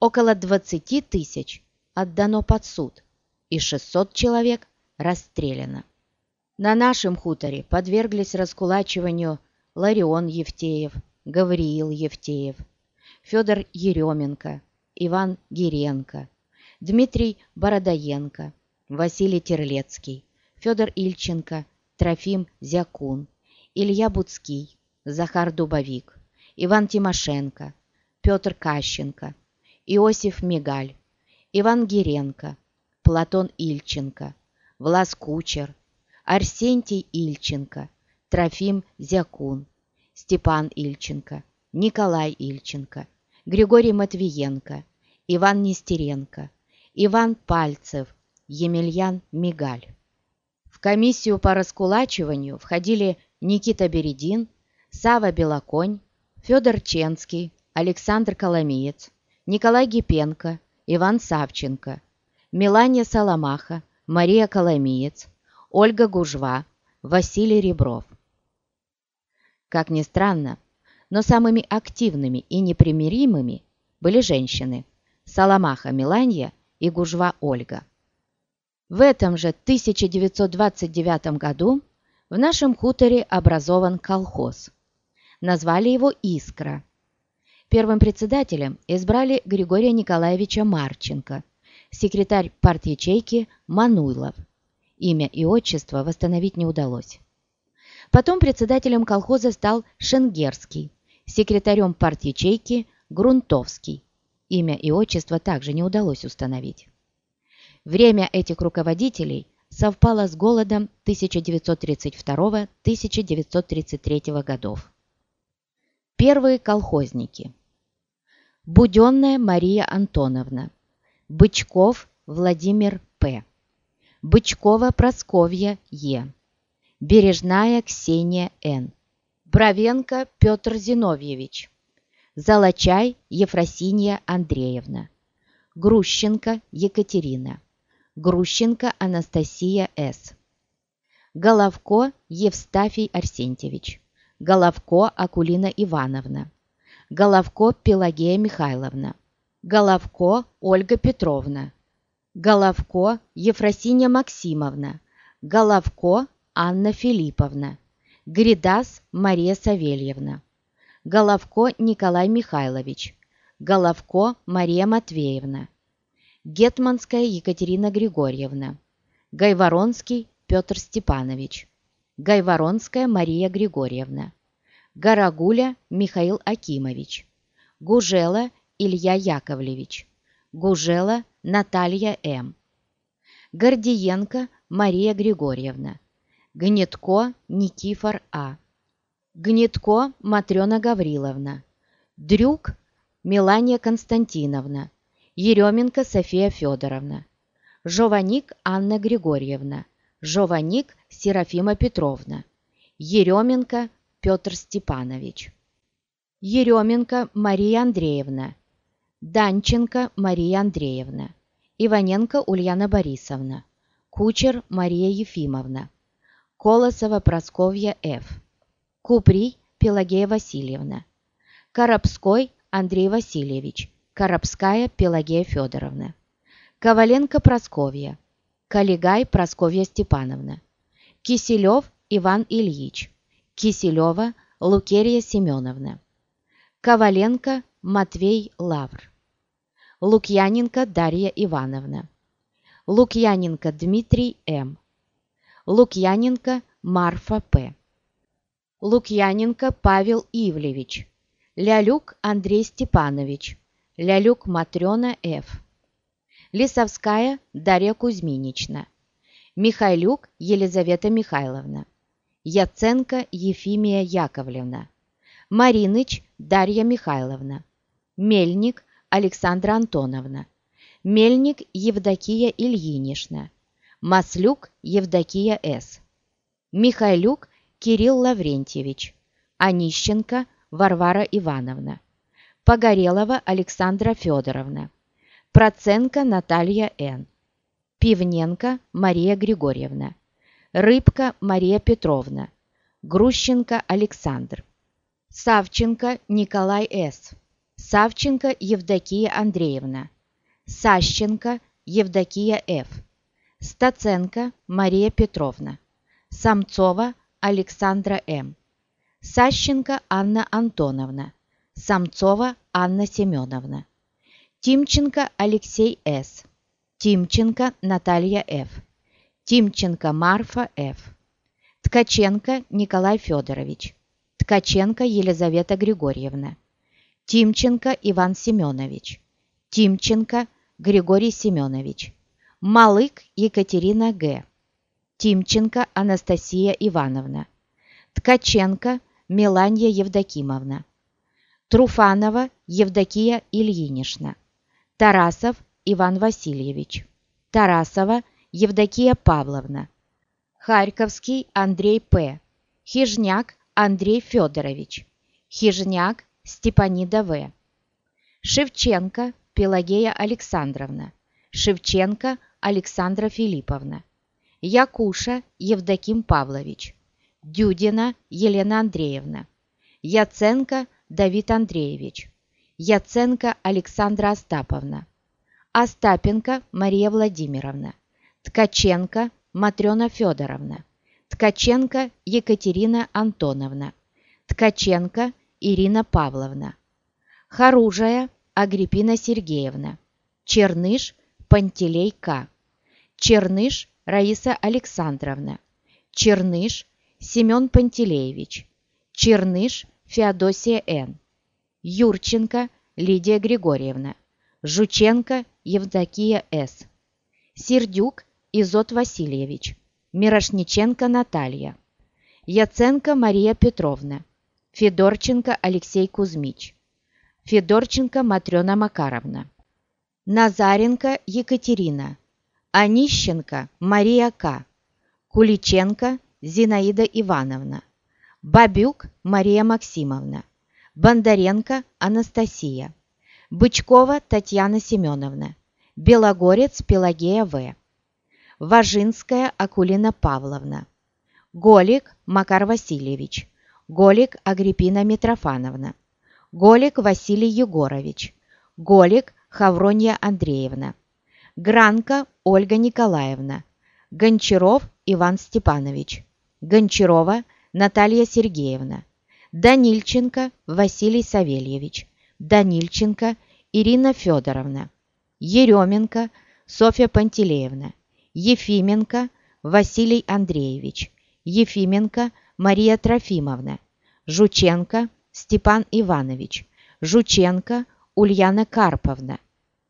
Около 20 тысяч отдано под суд и 600 человек расстреляно. На нашем хуторе подверглись раскулачиванию Ларион Евтеев, Гавриил Евтеев, Федор Еременко, Иван Гиренко, Дмитрий Бородоенко, Василий Терлецкий, Федор Ильченко, Трофим Зякун, Илья Буцкий, Захар Дубовик, Иван Тимошенко, Петр Кащенко, Иосиф Мигаль, Иван Гиренко, Платон Ильченко, Влас Кучер, Арсентий Ильченко, Трофим Зякун, Степан Ильченко, Николай Ильченко, Григорий Матвиенко, Иван Нестеренко, Иван Пальцев, Емельян Мигаль. В комиссию по раскулачиванию входили Никита Бередин, Сава Белоконь, Федор Ченский, Александр Коломиец, Николай Гипенко, Иван Савченко, Мелания Соломаха, Мария Коломиец, Ольга Гужва, Василий Ребров. Как ни странно, но самыми активными и непримиримыми были женщины Соломаха Миланья и Гужва Ольга. В этом же 1929 году в нашем хуторе образован колхоз. Назвали его «Искра». Первым председателем избрали Григория Николаевича Марченко, секретарь партячейки Мануйлов. Имя и отчество восстановить не удалось. Потом председателем колхоза стал Шенгерский, секретарем партячейки Грунтовский. Имя и отчество также не удалось установить. Время этих руководителей совпало с голодом 1932-1933 годов. Первые колхозники. Буденная Мария Антоновна. Бычков Владимир П. Бычкова Просковья Е. Бережная Ксения Н. Бровенко Петр Зиновьевич. Золочай Ефросинья Андреевна. Грущенко Екатерина. Грущенко Анастасия С. Головко Евстафий Арсентьевич. Головко Акулина Ивановна. Головко Пелагея Михайловна. Головко Ольга Петровна. Головко Ефросинья Максимовна. Головко Анна Филипповна. Гридас Мария Савельевна. Головко Николай Михайлович. Головко Мария Матвеевна. Гетманская Екатерина Григорьевна. Гайворонский Петр Степанович. Гайворонская Мария Григорьевна. Гарагуля Михаил Акимович. Гужела Илья Яковлевич. Гужела Наталья М. Гордиенко Мария Григорьевна. Гнетко Никифор А. Гнетко Матрена Гавриловна. Дрюк Мелания Константиновна. Еременко София Федоровна. Жованик Анна Григорьевна. Жованик Серафима Петровна. Еременко Петр Степанович. Еременко Мария Андреевна. Данченко Мария Андреевна. Иваненко Ульяна Борисовна. Кучер Мария Ефимовна. Колосова Просковья Ф. Куприй Пелагея Васильевна. Коробской Андрей Васильевич. Коробская Пелагея Федоровна. Коваленко Просковья. Калигай Просковья Степановна. Киселев Иван Ильич. Киселева Лукерия Семеновна. Коваленко Матвей Лавр. Лукьяненко Дарья Ивановна. Лукьяненко Дмитрий М. Лукьяненко Марфа П. Лукьяненко Павел Ивлевич. Лялюк Андрей Степанович. Лялюк Матрена Ф. Лисовская Дарья Кузьминична. Михайлюк Елизавета Михайловна. Яценко Ефимия Яковлевна. Мариныч Дарья Михайловна. Мельник Александра Антоновна. Мельник Евдокия Ильинична, Маслюк Евдокия С., Михайлюк Кирилл Лаврентьевич, Онищенко Варвара Ивановна, Погорелова Александра Федоровна, Проценко Наталья Н., Пивненко Мария Григорьевна, Рыбка Мария Петровна, Грущенко Александр, Савченко Николай С., Савченко Евдокия Андреевна, Сащенко Евдокия Ф., Стаценко Мария Петровна, Самцова Александра М., Сащенко Анна Антоновна, Самцова Анна Семеновна, Тимченко Алексей С., Тимченко Наталья Ф., Тимченко Марфа Ф., Ткаченко Николай Федорович, Ткаченко Елизавета Григорьевна, Тимченко Иван Семенович, Тимченко Григорий Семенович, Малык Екатерина Г., Тимченко Анастасия Ивановна, Ткаченко Меланья Евдокимовна, Труфанова Евдокия Ильинична, Тарасов Иван Васильевич, Тарасова Евдокия Павловна, Харьковский Андрей П., Хижняк Андрей Федорович, Хижняк Степанида В., Шевченко Пелагея Александровна, Шевченко Александра Филипповна, Якуша Евдоким Павлович, Дюдина Елена Андреевна, Яценко Давид Андреевич, Яценко Александра Остаповна, Остапенко Мария Владимировна, Ткаченко Матрена Федоровна, Ткаченко Екатерина Антоновна, Ткаченко Ирина Павловна, Харужая Агриппина Сергеевна, Черныш Пантелей К., Черныш Раиса Александровна, Черныш Семен Пантелеевич, Черныш Феодосия Н., Юрченко Лидия Григорьевна, Жученко Евдокия С., Сердюк Изот Васильевич, Мирошниченко Наталья, Яценко Мария Петровна, Федорченко Алексей Кузьмич, Федорченко Матрена Макаровна, Назаренко Екатерина, Онищенко Мария К., Куличенко Зинаида Ивановна, Бабюк Мария Максимовна, Бондаренко Анастасия, Бычкова Татьяна Семеновна, Белогорец Пелагея В., Важинская Акулина Павловна, Голик Макар Васильевич, Голик Агриппина Митрофановна, Голик Василий Егорович, Голик Хавронья Андреевна, Гранка Ольга Николаевна, Гончаров Иван Степанович, Гончарова Наталья Сергеевна, Данильченко Василий Савельевич, Данильченко Ирина Федоровна, Еременко Софья Пантелеевна, Ефименко Василий Андреевич, Ефименко Мария Трофимовна, Жученко Степан Иванович, Жученко Ульяна Карповна,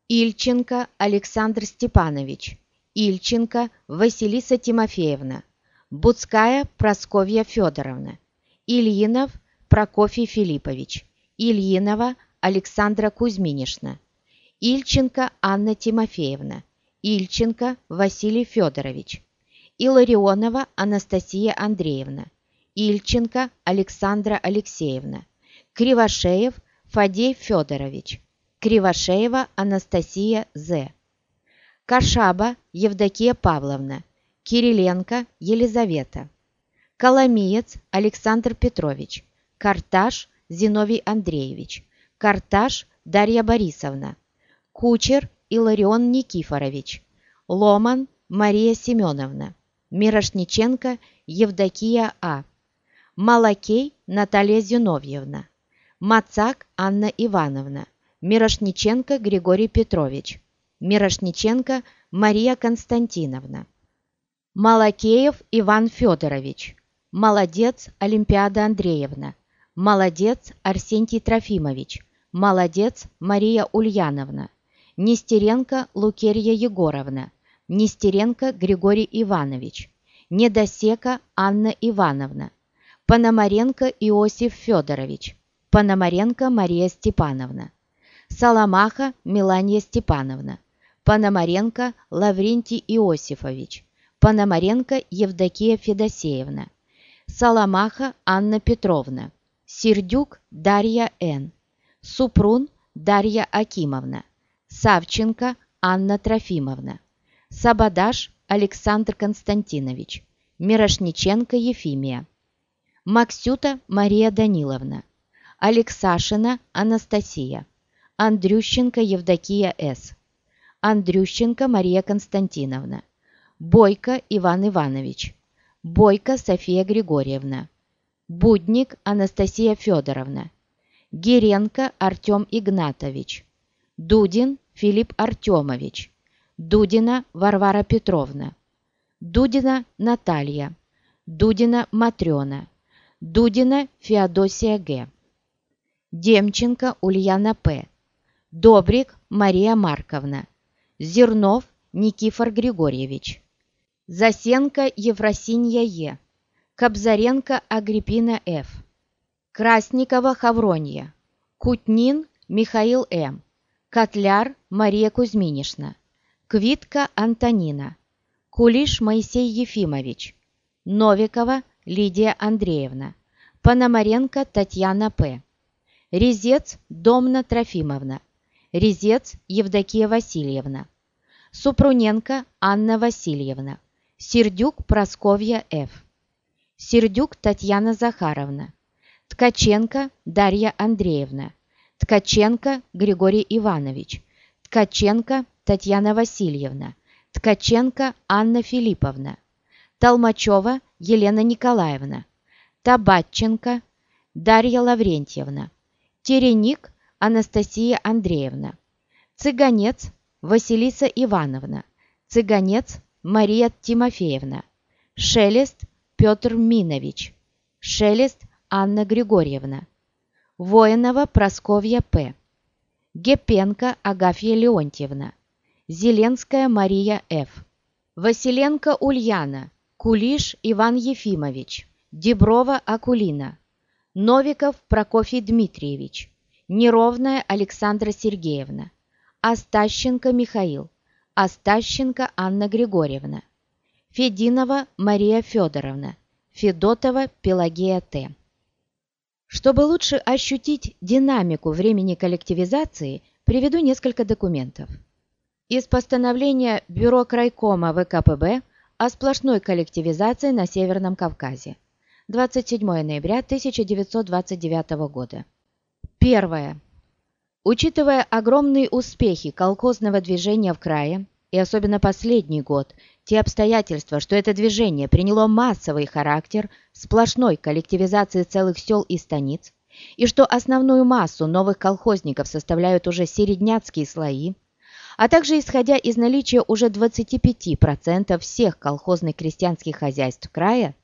Ильченко Александр Степанович, Ильченко Василиса Тимофеевна, Буцкая Просковья Федоровна, Ильинов Прокофий Филиппович, Ильинова Александра Кузьминишна, Ильченко Анна Тимофеевна, Ильченко Василий Федорович, Иларионова Анастасия Андреевна, Ильченко Александра Алексеевна, Кривошеев Фадей Федорович, Кривошеева Анастасия З. Кашаба Евдокия Павловна, Кириленко Елизавета, Коломиец Александр Петрович, Карташ Зиновий Андреевич, Карташ Дарья Борисовна, Кучер Иларион Никифорович, Ломан Мария Семеновна, Мирошниченко Евдокия А., Малакей Наталья Зиновьевна, Мацак Анна Ивановна, Мирошниченко Григорий Петрович, Мирошниченко Мария Константиновна, Малакеев Иван Федорович, Молодец Олимпиада Андреевна, Молодец Арсентий Трофимович, Молодец Мария Ульяновна, Нестеренко Лукерья Егоровна, Нестеренко Григорий Иванович, Недосека Анна Ивановна, Пономаренко Иосиф Федорович, Пономаренко Мария Степановна, Соломаха Меланья Степановна, Пономаренко Лаврентий Иосифович, Пономаренко Евдокия Федосеевна, Соломаха Анна Петровна, Сердюк Дарья Н., Супрун Дарья Акимовна, Савченко Анна Трофимовна, Сабадаш Александр Константинович, Мирошниченко Ефимия, Максюта Мария Даниловна, Алексашина Анастасия, Андрющенко Евдокия С., Андрющенко Мария Константиновна, Бойко Иван Иванович, Бойко София Григорьевна, Будник Анастасия Федоровна, Геренко Артем Игнатович, Дудин Филипп Артемович, Дудина Варвара Петровна, Дудина Наталья, Дудина Матрена, Дудина Феодосия Г. Демченко Ульяна П. Добрик Мария Марковна, Зернов Никифор Григорьевич, Засенко Ефросинья Е. Кобзаренко Агриппина Ф. Красникова Хавронья, Кутнин Михаил М. Котляр Мария Кузьминишна, Квитка Антонина, Кулиш Моисей Ефимович, Новикова Лидия Андреевна, Пономаренко Татьяна П. Резец Домна Трофимовна, Резец Евдокия Васильевна, Супруненко Анна Васильевна, Сердюк Просковья Ф. Сердюк Татьяна Захаровна, Ткаченко Дарья Андреевна, Ткаченко Григорий Иванович, Ткаченко Татьяна Васильевна, Ткаченко Анна Филипповна, Толмачева Елена Николаевна, Табатченко Дарья Лаврентьевна, Тереник Анастасия Андреевна, Цыганец Василиса Ивановна, Цыганец Мария Тимофеевна, Шелест Петр Минович, Шелест Анна Григорьевна, Воинова Просковья П., Гепенко Агафья Леонтьевна, Зеленская Мария Ф., Василенко Ульяна, Кулиш Иван Ефимович, Деброва Акулина, Новиков Прокофий Дмитриевич, Неровная Александра Сергеевна, Остащенко Михаил, Остащенко Анна Григорьевна, Фединова Мария Федоровна, Федотова Пелагея Т. Чтобы лучше ощутить динамику времени коллективизации, приведу несколько документов. Из постановления Бюро крайкома ВКПБ о сплошной коллективизации на Северном Кавказе. 27 ноября 1929 года. Первое. Учитывая огромные успехи колхозного движения в крае, и особенно последний год, те обстоятельства, что это движение приняло массовый характер сплошной коллективизации целых сел и станиц, и что основную массу новых колхозников составляют уже середняцкие слои, а также исходя из наличия уже 25% всех колхозных крестьянских хозяйств края,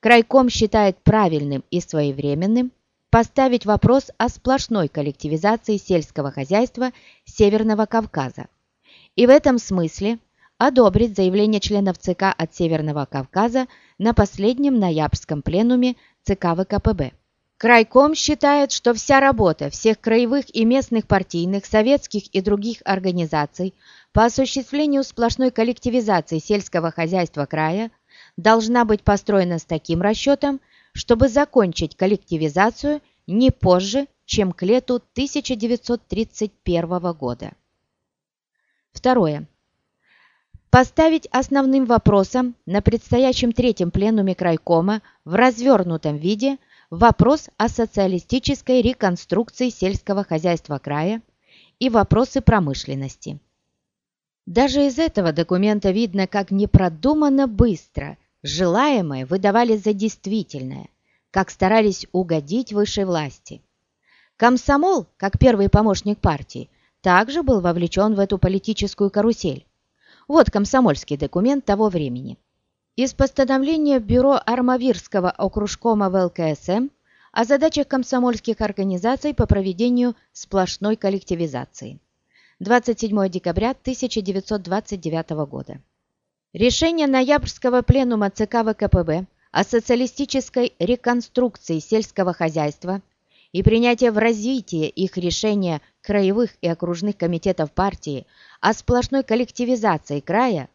крайком считает правильным и своевременным поставить вопрос о сплошной коллективизации сельского хозяйства Северного Кавказа, и в этом смысле одобрить заявление членов ЦК от Северного Кавказа на последнем ноябрьском пленуме ЦК ВКПБ. Крайком считает, что вся работа всех краевых и местных партийных, советских и других организаций по осуществлению сплошной коллективизации сельского хозяйства края должна быть построена с таким расчетом, чтобы закончить коллективизацию не позже, чем к лету 1931 года. Второе. Поставить основным вопросом на предстоящем третьем пленуме крайкома в развернутом виде вопрос о социалистической реконструкции сельского хозяйства края и вопросы промышленности. Даже из этого документа видно, как непродуманно быстро желаемое выдавали за действительное, как старались угодить высшей власти. Комсомол, как первый помощник партии, также был вовлечен в эту политическую карусель. Вот комсомольский документ того времени. Из постановления Бюро Армавирского окружкома в ЛКСМ о задачах комсомольских организаций по проведению сплошной коллективизации. 27 декабря 1929 года. Решение ноябрьского пленума ЦК ВКПБ о социалистической реконструкции сельского хозяйства и принятие в развитие их решения краевых и окружных комитетов партии о сплошной коллективизации края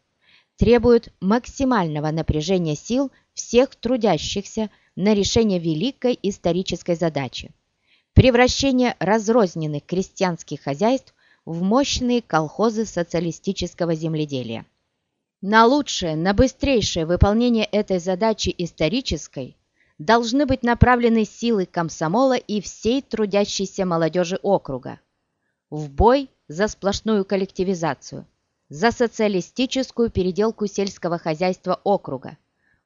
требуют максимального напряжения сил всех трудящихся на решение великой исторической задачи – превращение разрозненных крестьянских хозяйств в мощные колхозы социалистического земледелия. На лучшее, на быстрейшее выполнение этой задачи исторической должны быть направлены силы комсомола и всей трудящейся молодежи округа в бой за сплошную коллективизацию, за социалистическую переделку сельского хозяйства округа.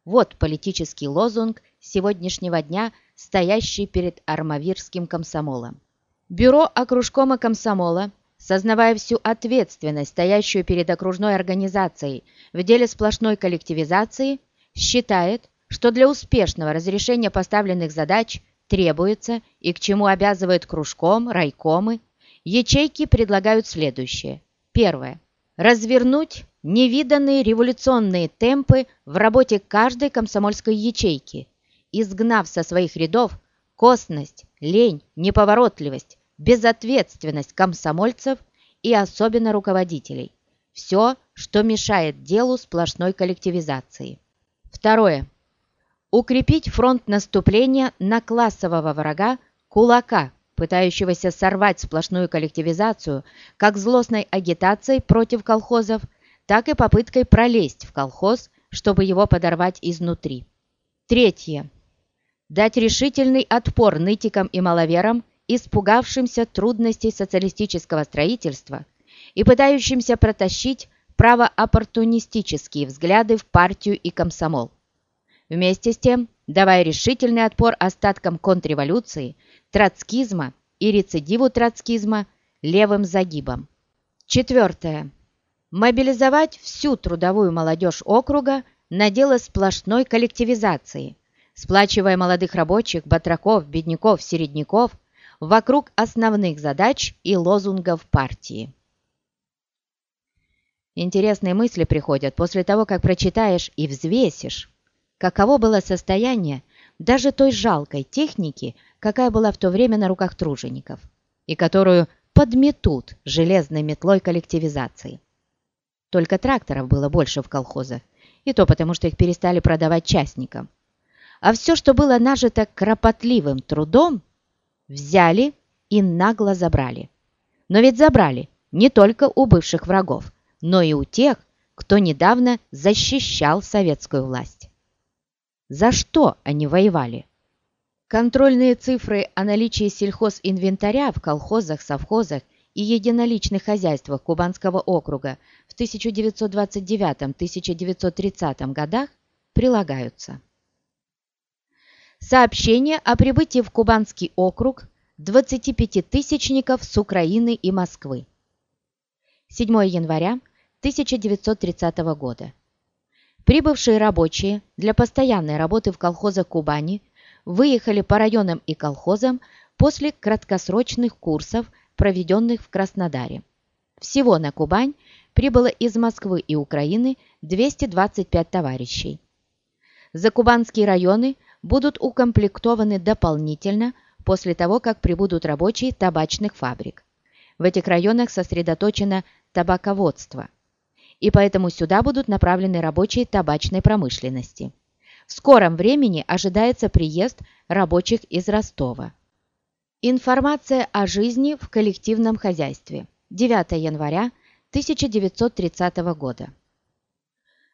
Вот политический лозунг сегодняшнего дня, стоящий перед Армавирским комсомолом. Бюро окружкома комсомола сознавая всю ответственность, стоящую перед окружной организацией в деле сплошной коллективизации, считает, что для успешного разрешения поставленных задач требуется и к чему обязывает кружком, райкомы, ячейки предлагают следующее. Первое. Развернуть невиданные революционные темпы в работе каждой комсомольской ячейки, изгнав со своих рядов косность, лень, неповоротливость, безответственность комсомольцев и особенно руководителей. Все, что мешает делу сплошной коллективизации. Второе. Укрепить фронт наступления на классового врага кулака, пытающегося сорвать сплошную коллективизацию как злостной агитацией против колхозов, так и попыткой пролезть в колхоз, чтобы его подорвать изнутри. Третье. Дать решительный отпор нытикам и маловерам испугавшимся трудностей социалистического строительства и пытающимся протащить правооппортунистические взгляды в партию и комсомол. Вместе с тем, давая решительный отпор остаткам контрреволюции, троцкизма и рецидиву троцкизма левым загибом. Четвертое. Мобилизовать всю трудовую молодежь округа на дело сплошной коллективизации, сплачивая молодых рабочих, батраков, бедняков, середняков – вокруг основных задач и лозунгов партии. Интересные мысли приходят после того, как прочитаешь и взвесишь, каково было состояние даже той жалкой техники, какая была в то время на руках тружеников, и которую подметут железной метлой коллективизации. Только тракторов было больше в колхозах, и то потому, что их перестали продавать частникам. А все, что было нажито кропотливым трудом, Взяли и нагло забрали. Но ведь забрали не только у бывших врагов, но и у тех, кто недавно защищал советскую власть. За что они воевали? Контрольные цифры о наличии сельхозинвентаря в колхозах, совхозах и единоличных хозяйствах Кубанского округа в 1929-1930 годах прилагаются. Сообщение о прибытии в Кубанский округ 25-тысячников с Украины и Москвы. 7 января 1930 года. Прибывшие рабочие для постоянной работы в колхозах Кубани выехали по районам и колхозам после краткосрочных курсов, проведенных в Краснодаре. Всего на Кубань прибыло из Москвы и Украины 225 товарищей. За кубанские районы будут укомплектованы дополнительно после того, как прибудут рабочие табачных фабрик. В этих районах сосредоточено табаководство, и поэтому сюда будут направлены рабочие табачной промышленности. В скором времени ожидается приезд рабочих из Ростова. Информация о жизни в коллективном хозяйстве. 9 января 1930 года.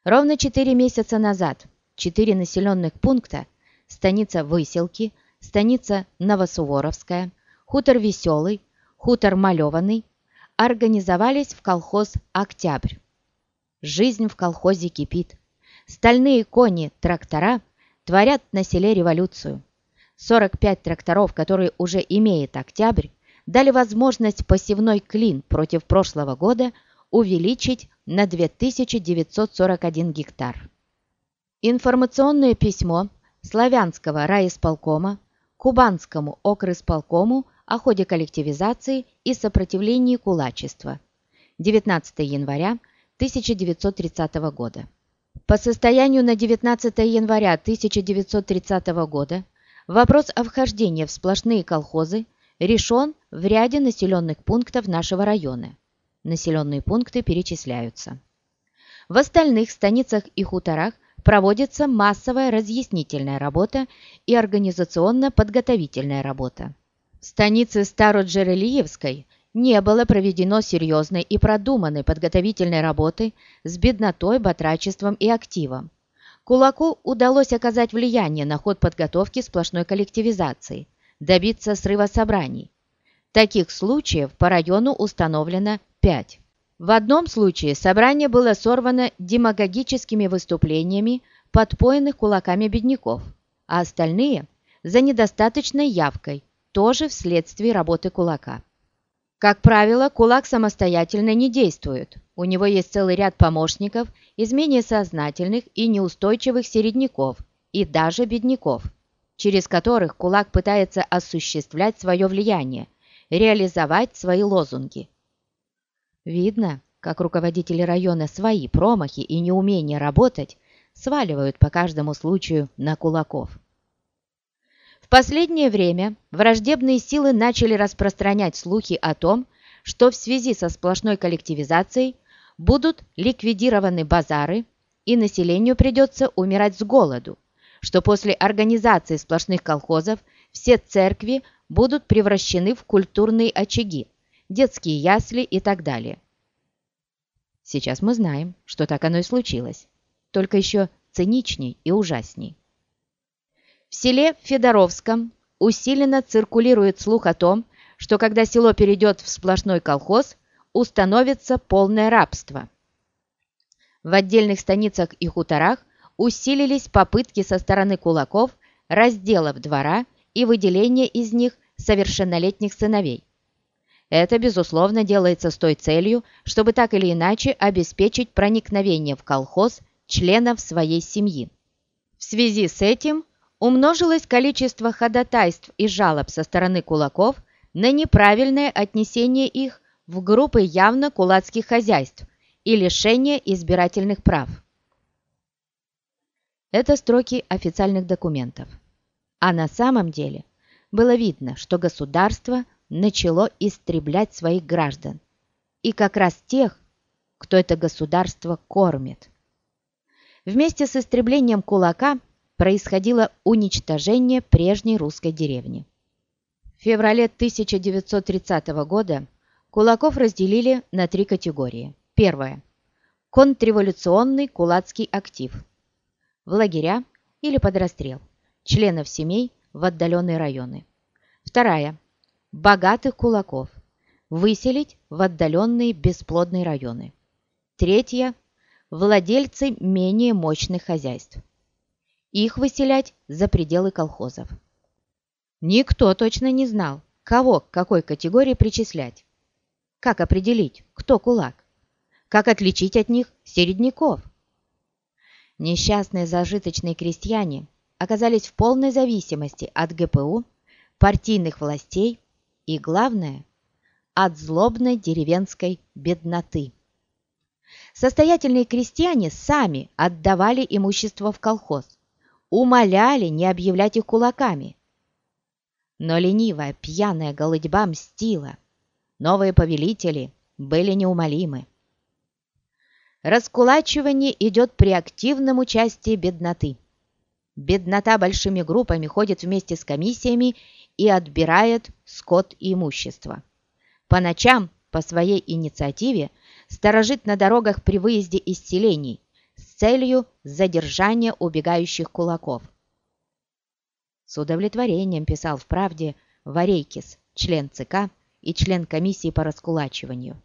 Ровно 4 месяца назад четыре населенных пункта станица Выселки, станица Новосуворовская, хутор Веселый, хутор Малеванный организовались в колхоз «Октябрь». Жизнь в колхозе кипит. Стальные кони-трактора творят на селе революцию. 45 тракторов, которые уже имеет «Октябрь», дали возможность посевной клин против прошлого года увеличить на 2941 гектар. Информационное письмо Славянского райисполкома, Кубанскому окрысполкому о ходе коллективизации и сопротивлении кулачества. 19 января 1930 года. По состоянию на 19 января 1930 года Вопрос о вхождении в сплошные колхозы решен в ряде населенных пунктов нашего района. Населенные пункты перечисляются. В остальных станицах и хуторах проводится массовая разъяснительная работа и организационно-подготовительная работа. В станице Староджерельевской не было проведено серьезной и продуманной подготовительной работы с беднотой, батрачеством и активом. Кулаку удалось оказать влияние на ход подготовки сплошной коллективизации, добиться срыва собраний. Таких случаев по району установлено 5. В одном случае собрание было сорвано демагогическими выступлениями подпоенных кулаками бедняков, а остальные – за недостаточной явкой, тоже вследствие работы кулака. Как правило, кулак самостоятельно не действует. У него есть целый ряд помощников из менее сознательных и неустойчивых середняков и даже бедняков, через которых кулак пытается осуществлять свое влияние, реализовать свои лозунги. Видно, как руководители района свои промахи и неумение работать сваливают по каждому случаю на кулаков. Последнее время враждебные силы начали распространять слухи о том, что в связи со сплошной коллективизацией будут ликвидированы базары и населению придется умирать с голоду, что после организации сплошных колхозов все церкви будут превращены в культурные очаги, детские ясли и так далее. Сейчас мы знаем, что так оно и случилось, только еще циничней и ужасней. В селе Федоровском усиленно циркулирует слух о том, что когда село перейдет в сплошной колхоз, установится полное рабство. В отдельных станицах и хуторах усилились попытки со стороны кулаков разделов двора и выделения из них совершеннолетних сыновей. Это, безусловно, делается с той целью, чтобы так или иначе обеспечить проникновение в колхоз членов своей семьи. В связи с этим умножилось количество ходатайств и жалоб со стороны кулаков на неправильное отнесение их в группы явно кулацких хозяйств и лишение избирательных прав. Это строки официальных документов. А на самом деле было видно, что государство начало истреблять своих граждан, и как раз тех, кто это государство кормит. Вместе с истреблением кулака происходило уничтожение прежней русской деревни. В феврале 1930 года кулаков разделили на три категории. Первая – контрреволюционный кулацкий актив. В лагеря или под расстрел. Членов семей в отдаленные районы. Вторая богатых кулаков, выселить в отдаленные бесплодные районы. Третье – владельцы менее мощных хозяйств. Их выселять за пределы колхозов. Никто точно не знал, кого к какой категории причислять. Как определить, кто кулак? Как отличить от них середняков? Несчастные зажиточные крестьяне оказались в полной зависимости от ГПУ, партийных властей и, главное, от злобной деревенской бедноты. Состоятельные крестьяне сами отдавали имущество в колхоз, умоляли не объявлять их кулаками. Но ленивая, пьяная голодьба мстила. Новые повелители были неумолимы. Раскулачивание идет при активном участии бедноты. Беднота большими группами ходит вместе с комиссиями и отбирает скот и имущество. По ночам по своей инициативе сторожит на дорогах при выезде из селений целью задержания убегающих кулаков. С удовлетворением писал в «Правде» Варейкис, член ЦК и член комиссии по раскулачиванию.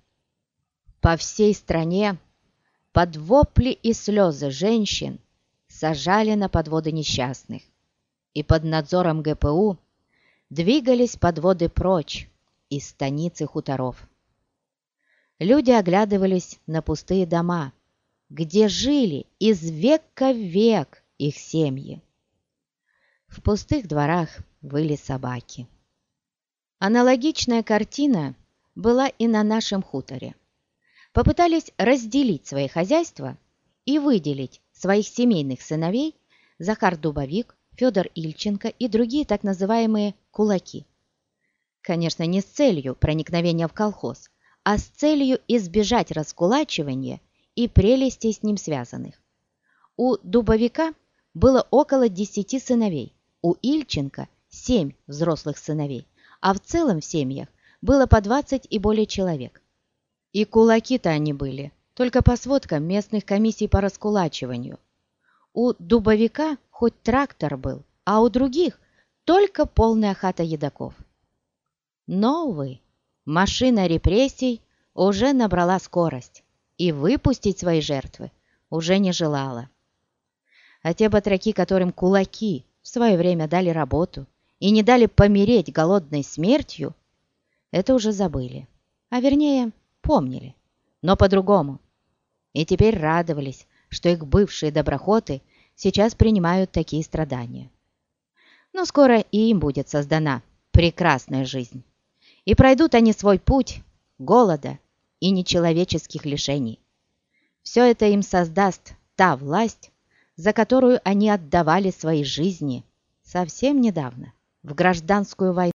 По всей стране под вопли и слезы женщин сажали на подводы несчастных, и под надзором ГПУ двигались подводы прочь из станицы хуторов. Люди оглядывались на пустые дома, где жили из века в век их семьи. В пустых дворах выли собаки. Аналогичная картина была и на нашем хуторе. Попытались разделить свои хозяйства и выделить своих семейных сыновей Захар Дубовик, Федор Ильченко и другие так называемые «кулаки». Конечно, не с целью проникновения в колхоз, а с целью избежать раскулачивания и прелестей с ним связанных. У Дубовика было около десяти сыновей, у Ильченко – семь взрослых сыновей, а в целом в семьях было по 20 и более человек. И кулаки-то они были, только по сводкам местных комиссий по раскулачиванию. У дубовика хоть трактор был, а у других только полная хата едоков. Но, увы, машина репрессий уже набрала скорость и выпустить свои жертвы уже не желала. А те батраки, которым кулаки в свое время дали работу и не дали помереть голодной смертью, это уже забыли, а вернее помнили, но по-другому. И теперь радовались, что их бывшие доброхоты сейчас принимают такие страдания. Но скоро и им будет создана прекрасная жизнь и пройдут они свой путь голода и нечеловеческих лишений. Все это им создаст та власть, за которую они отдавали свои жизни совсем недавно, в гражданскую войну.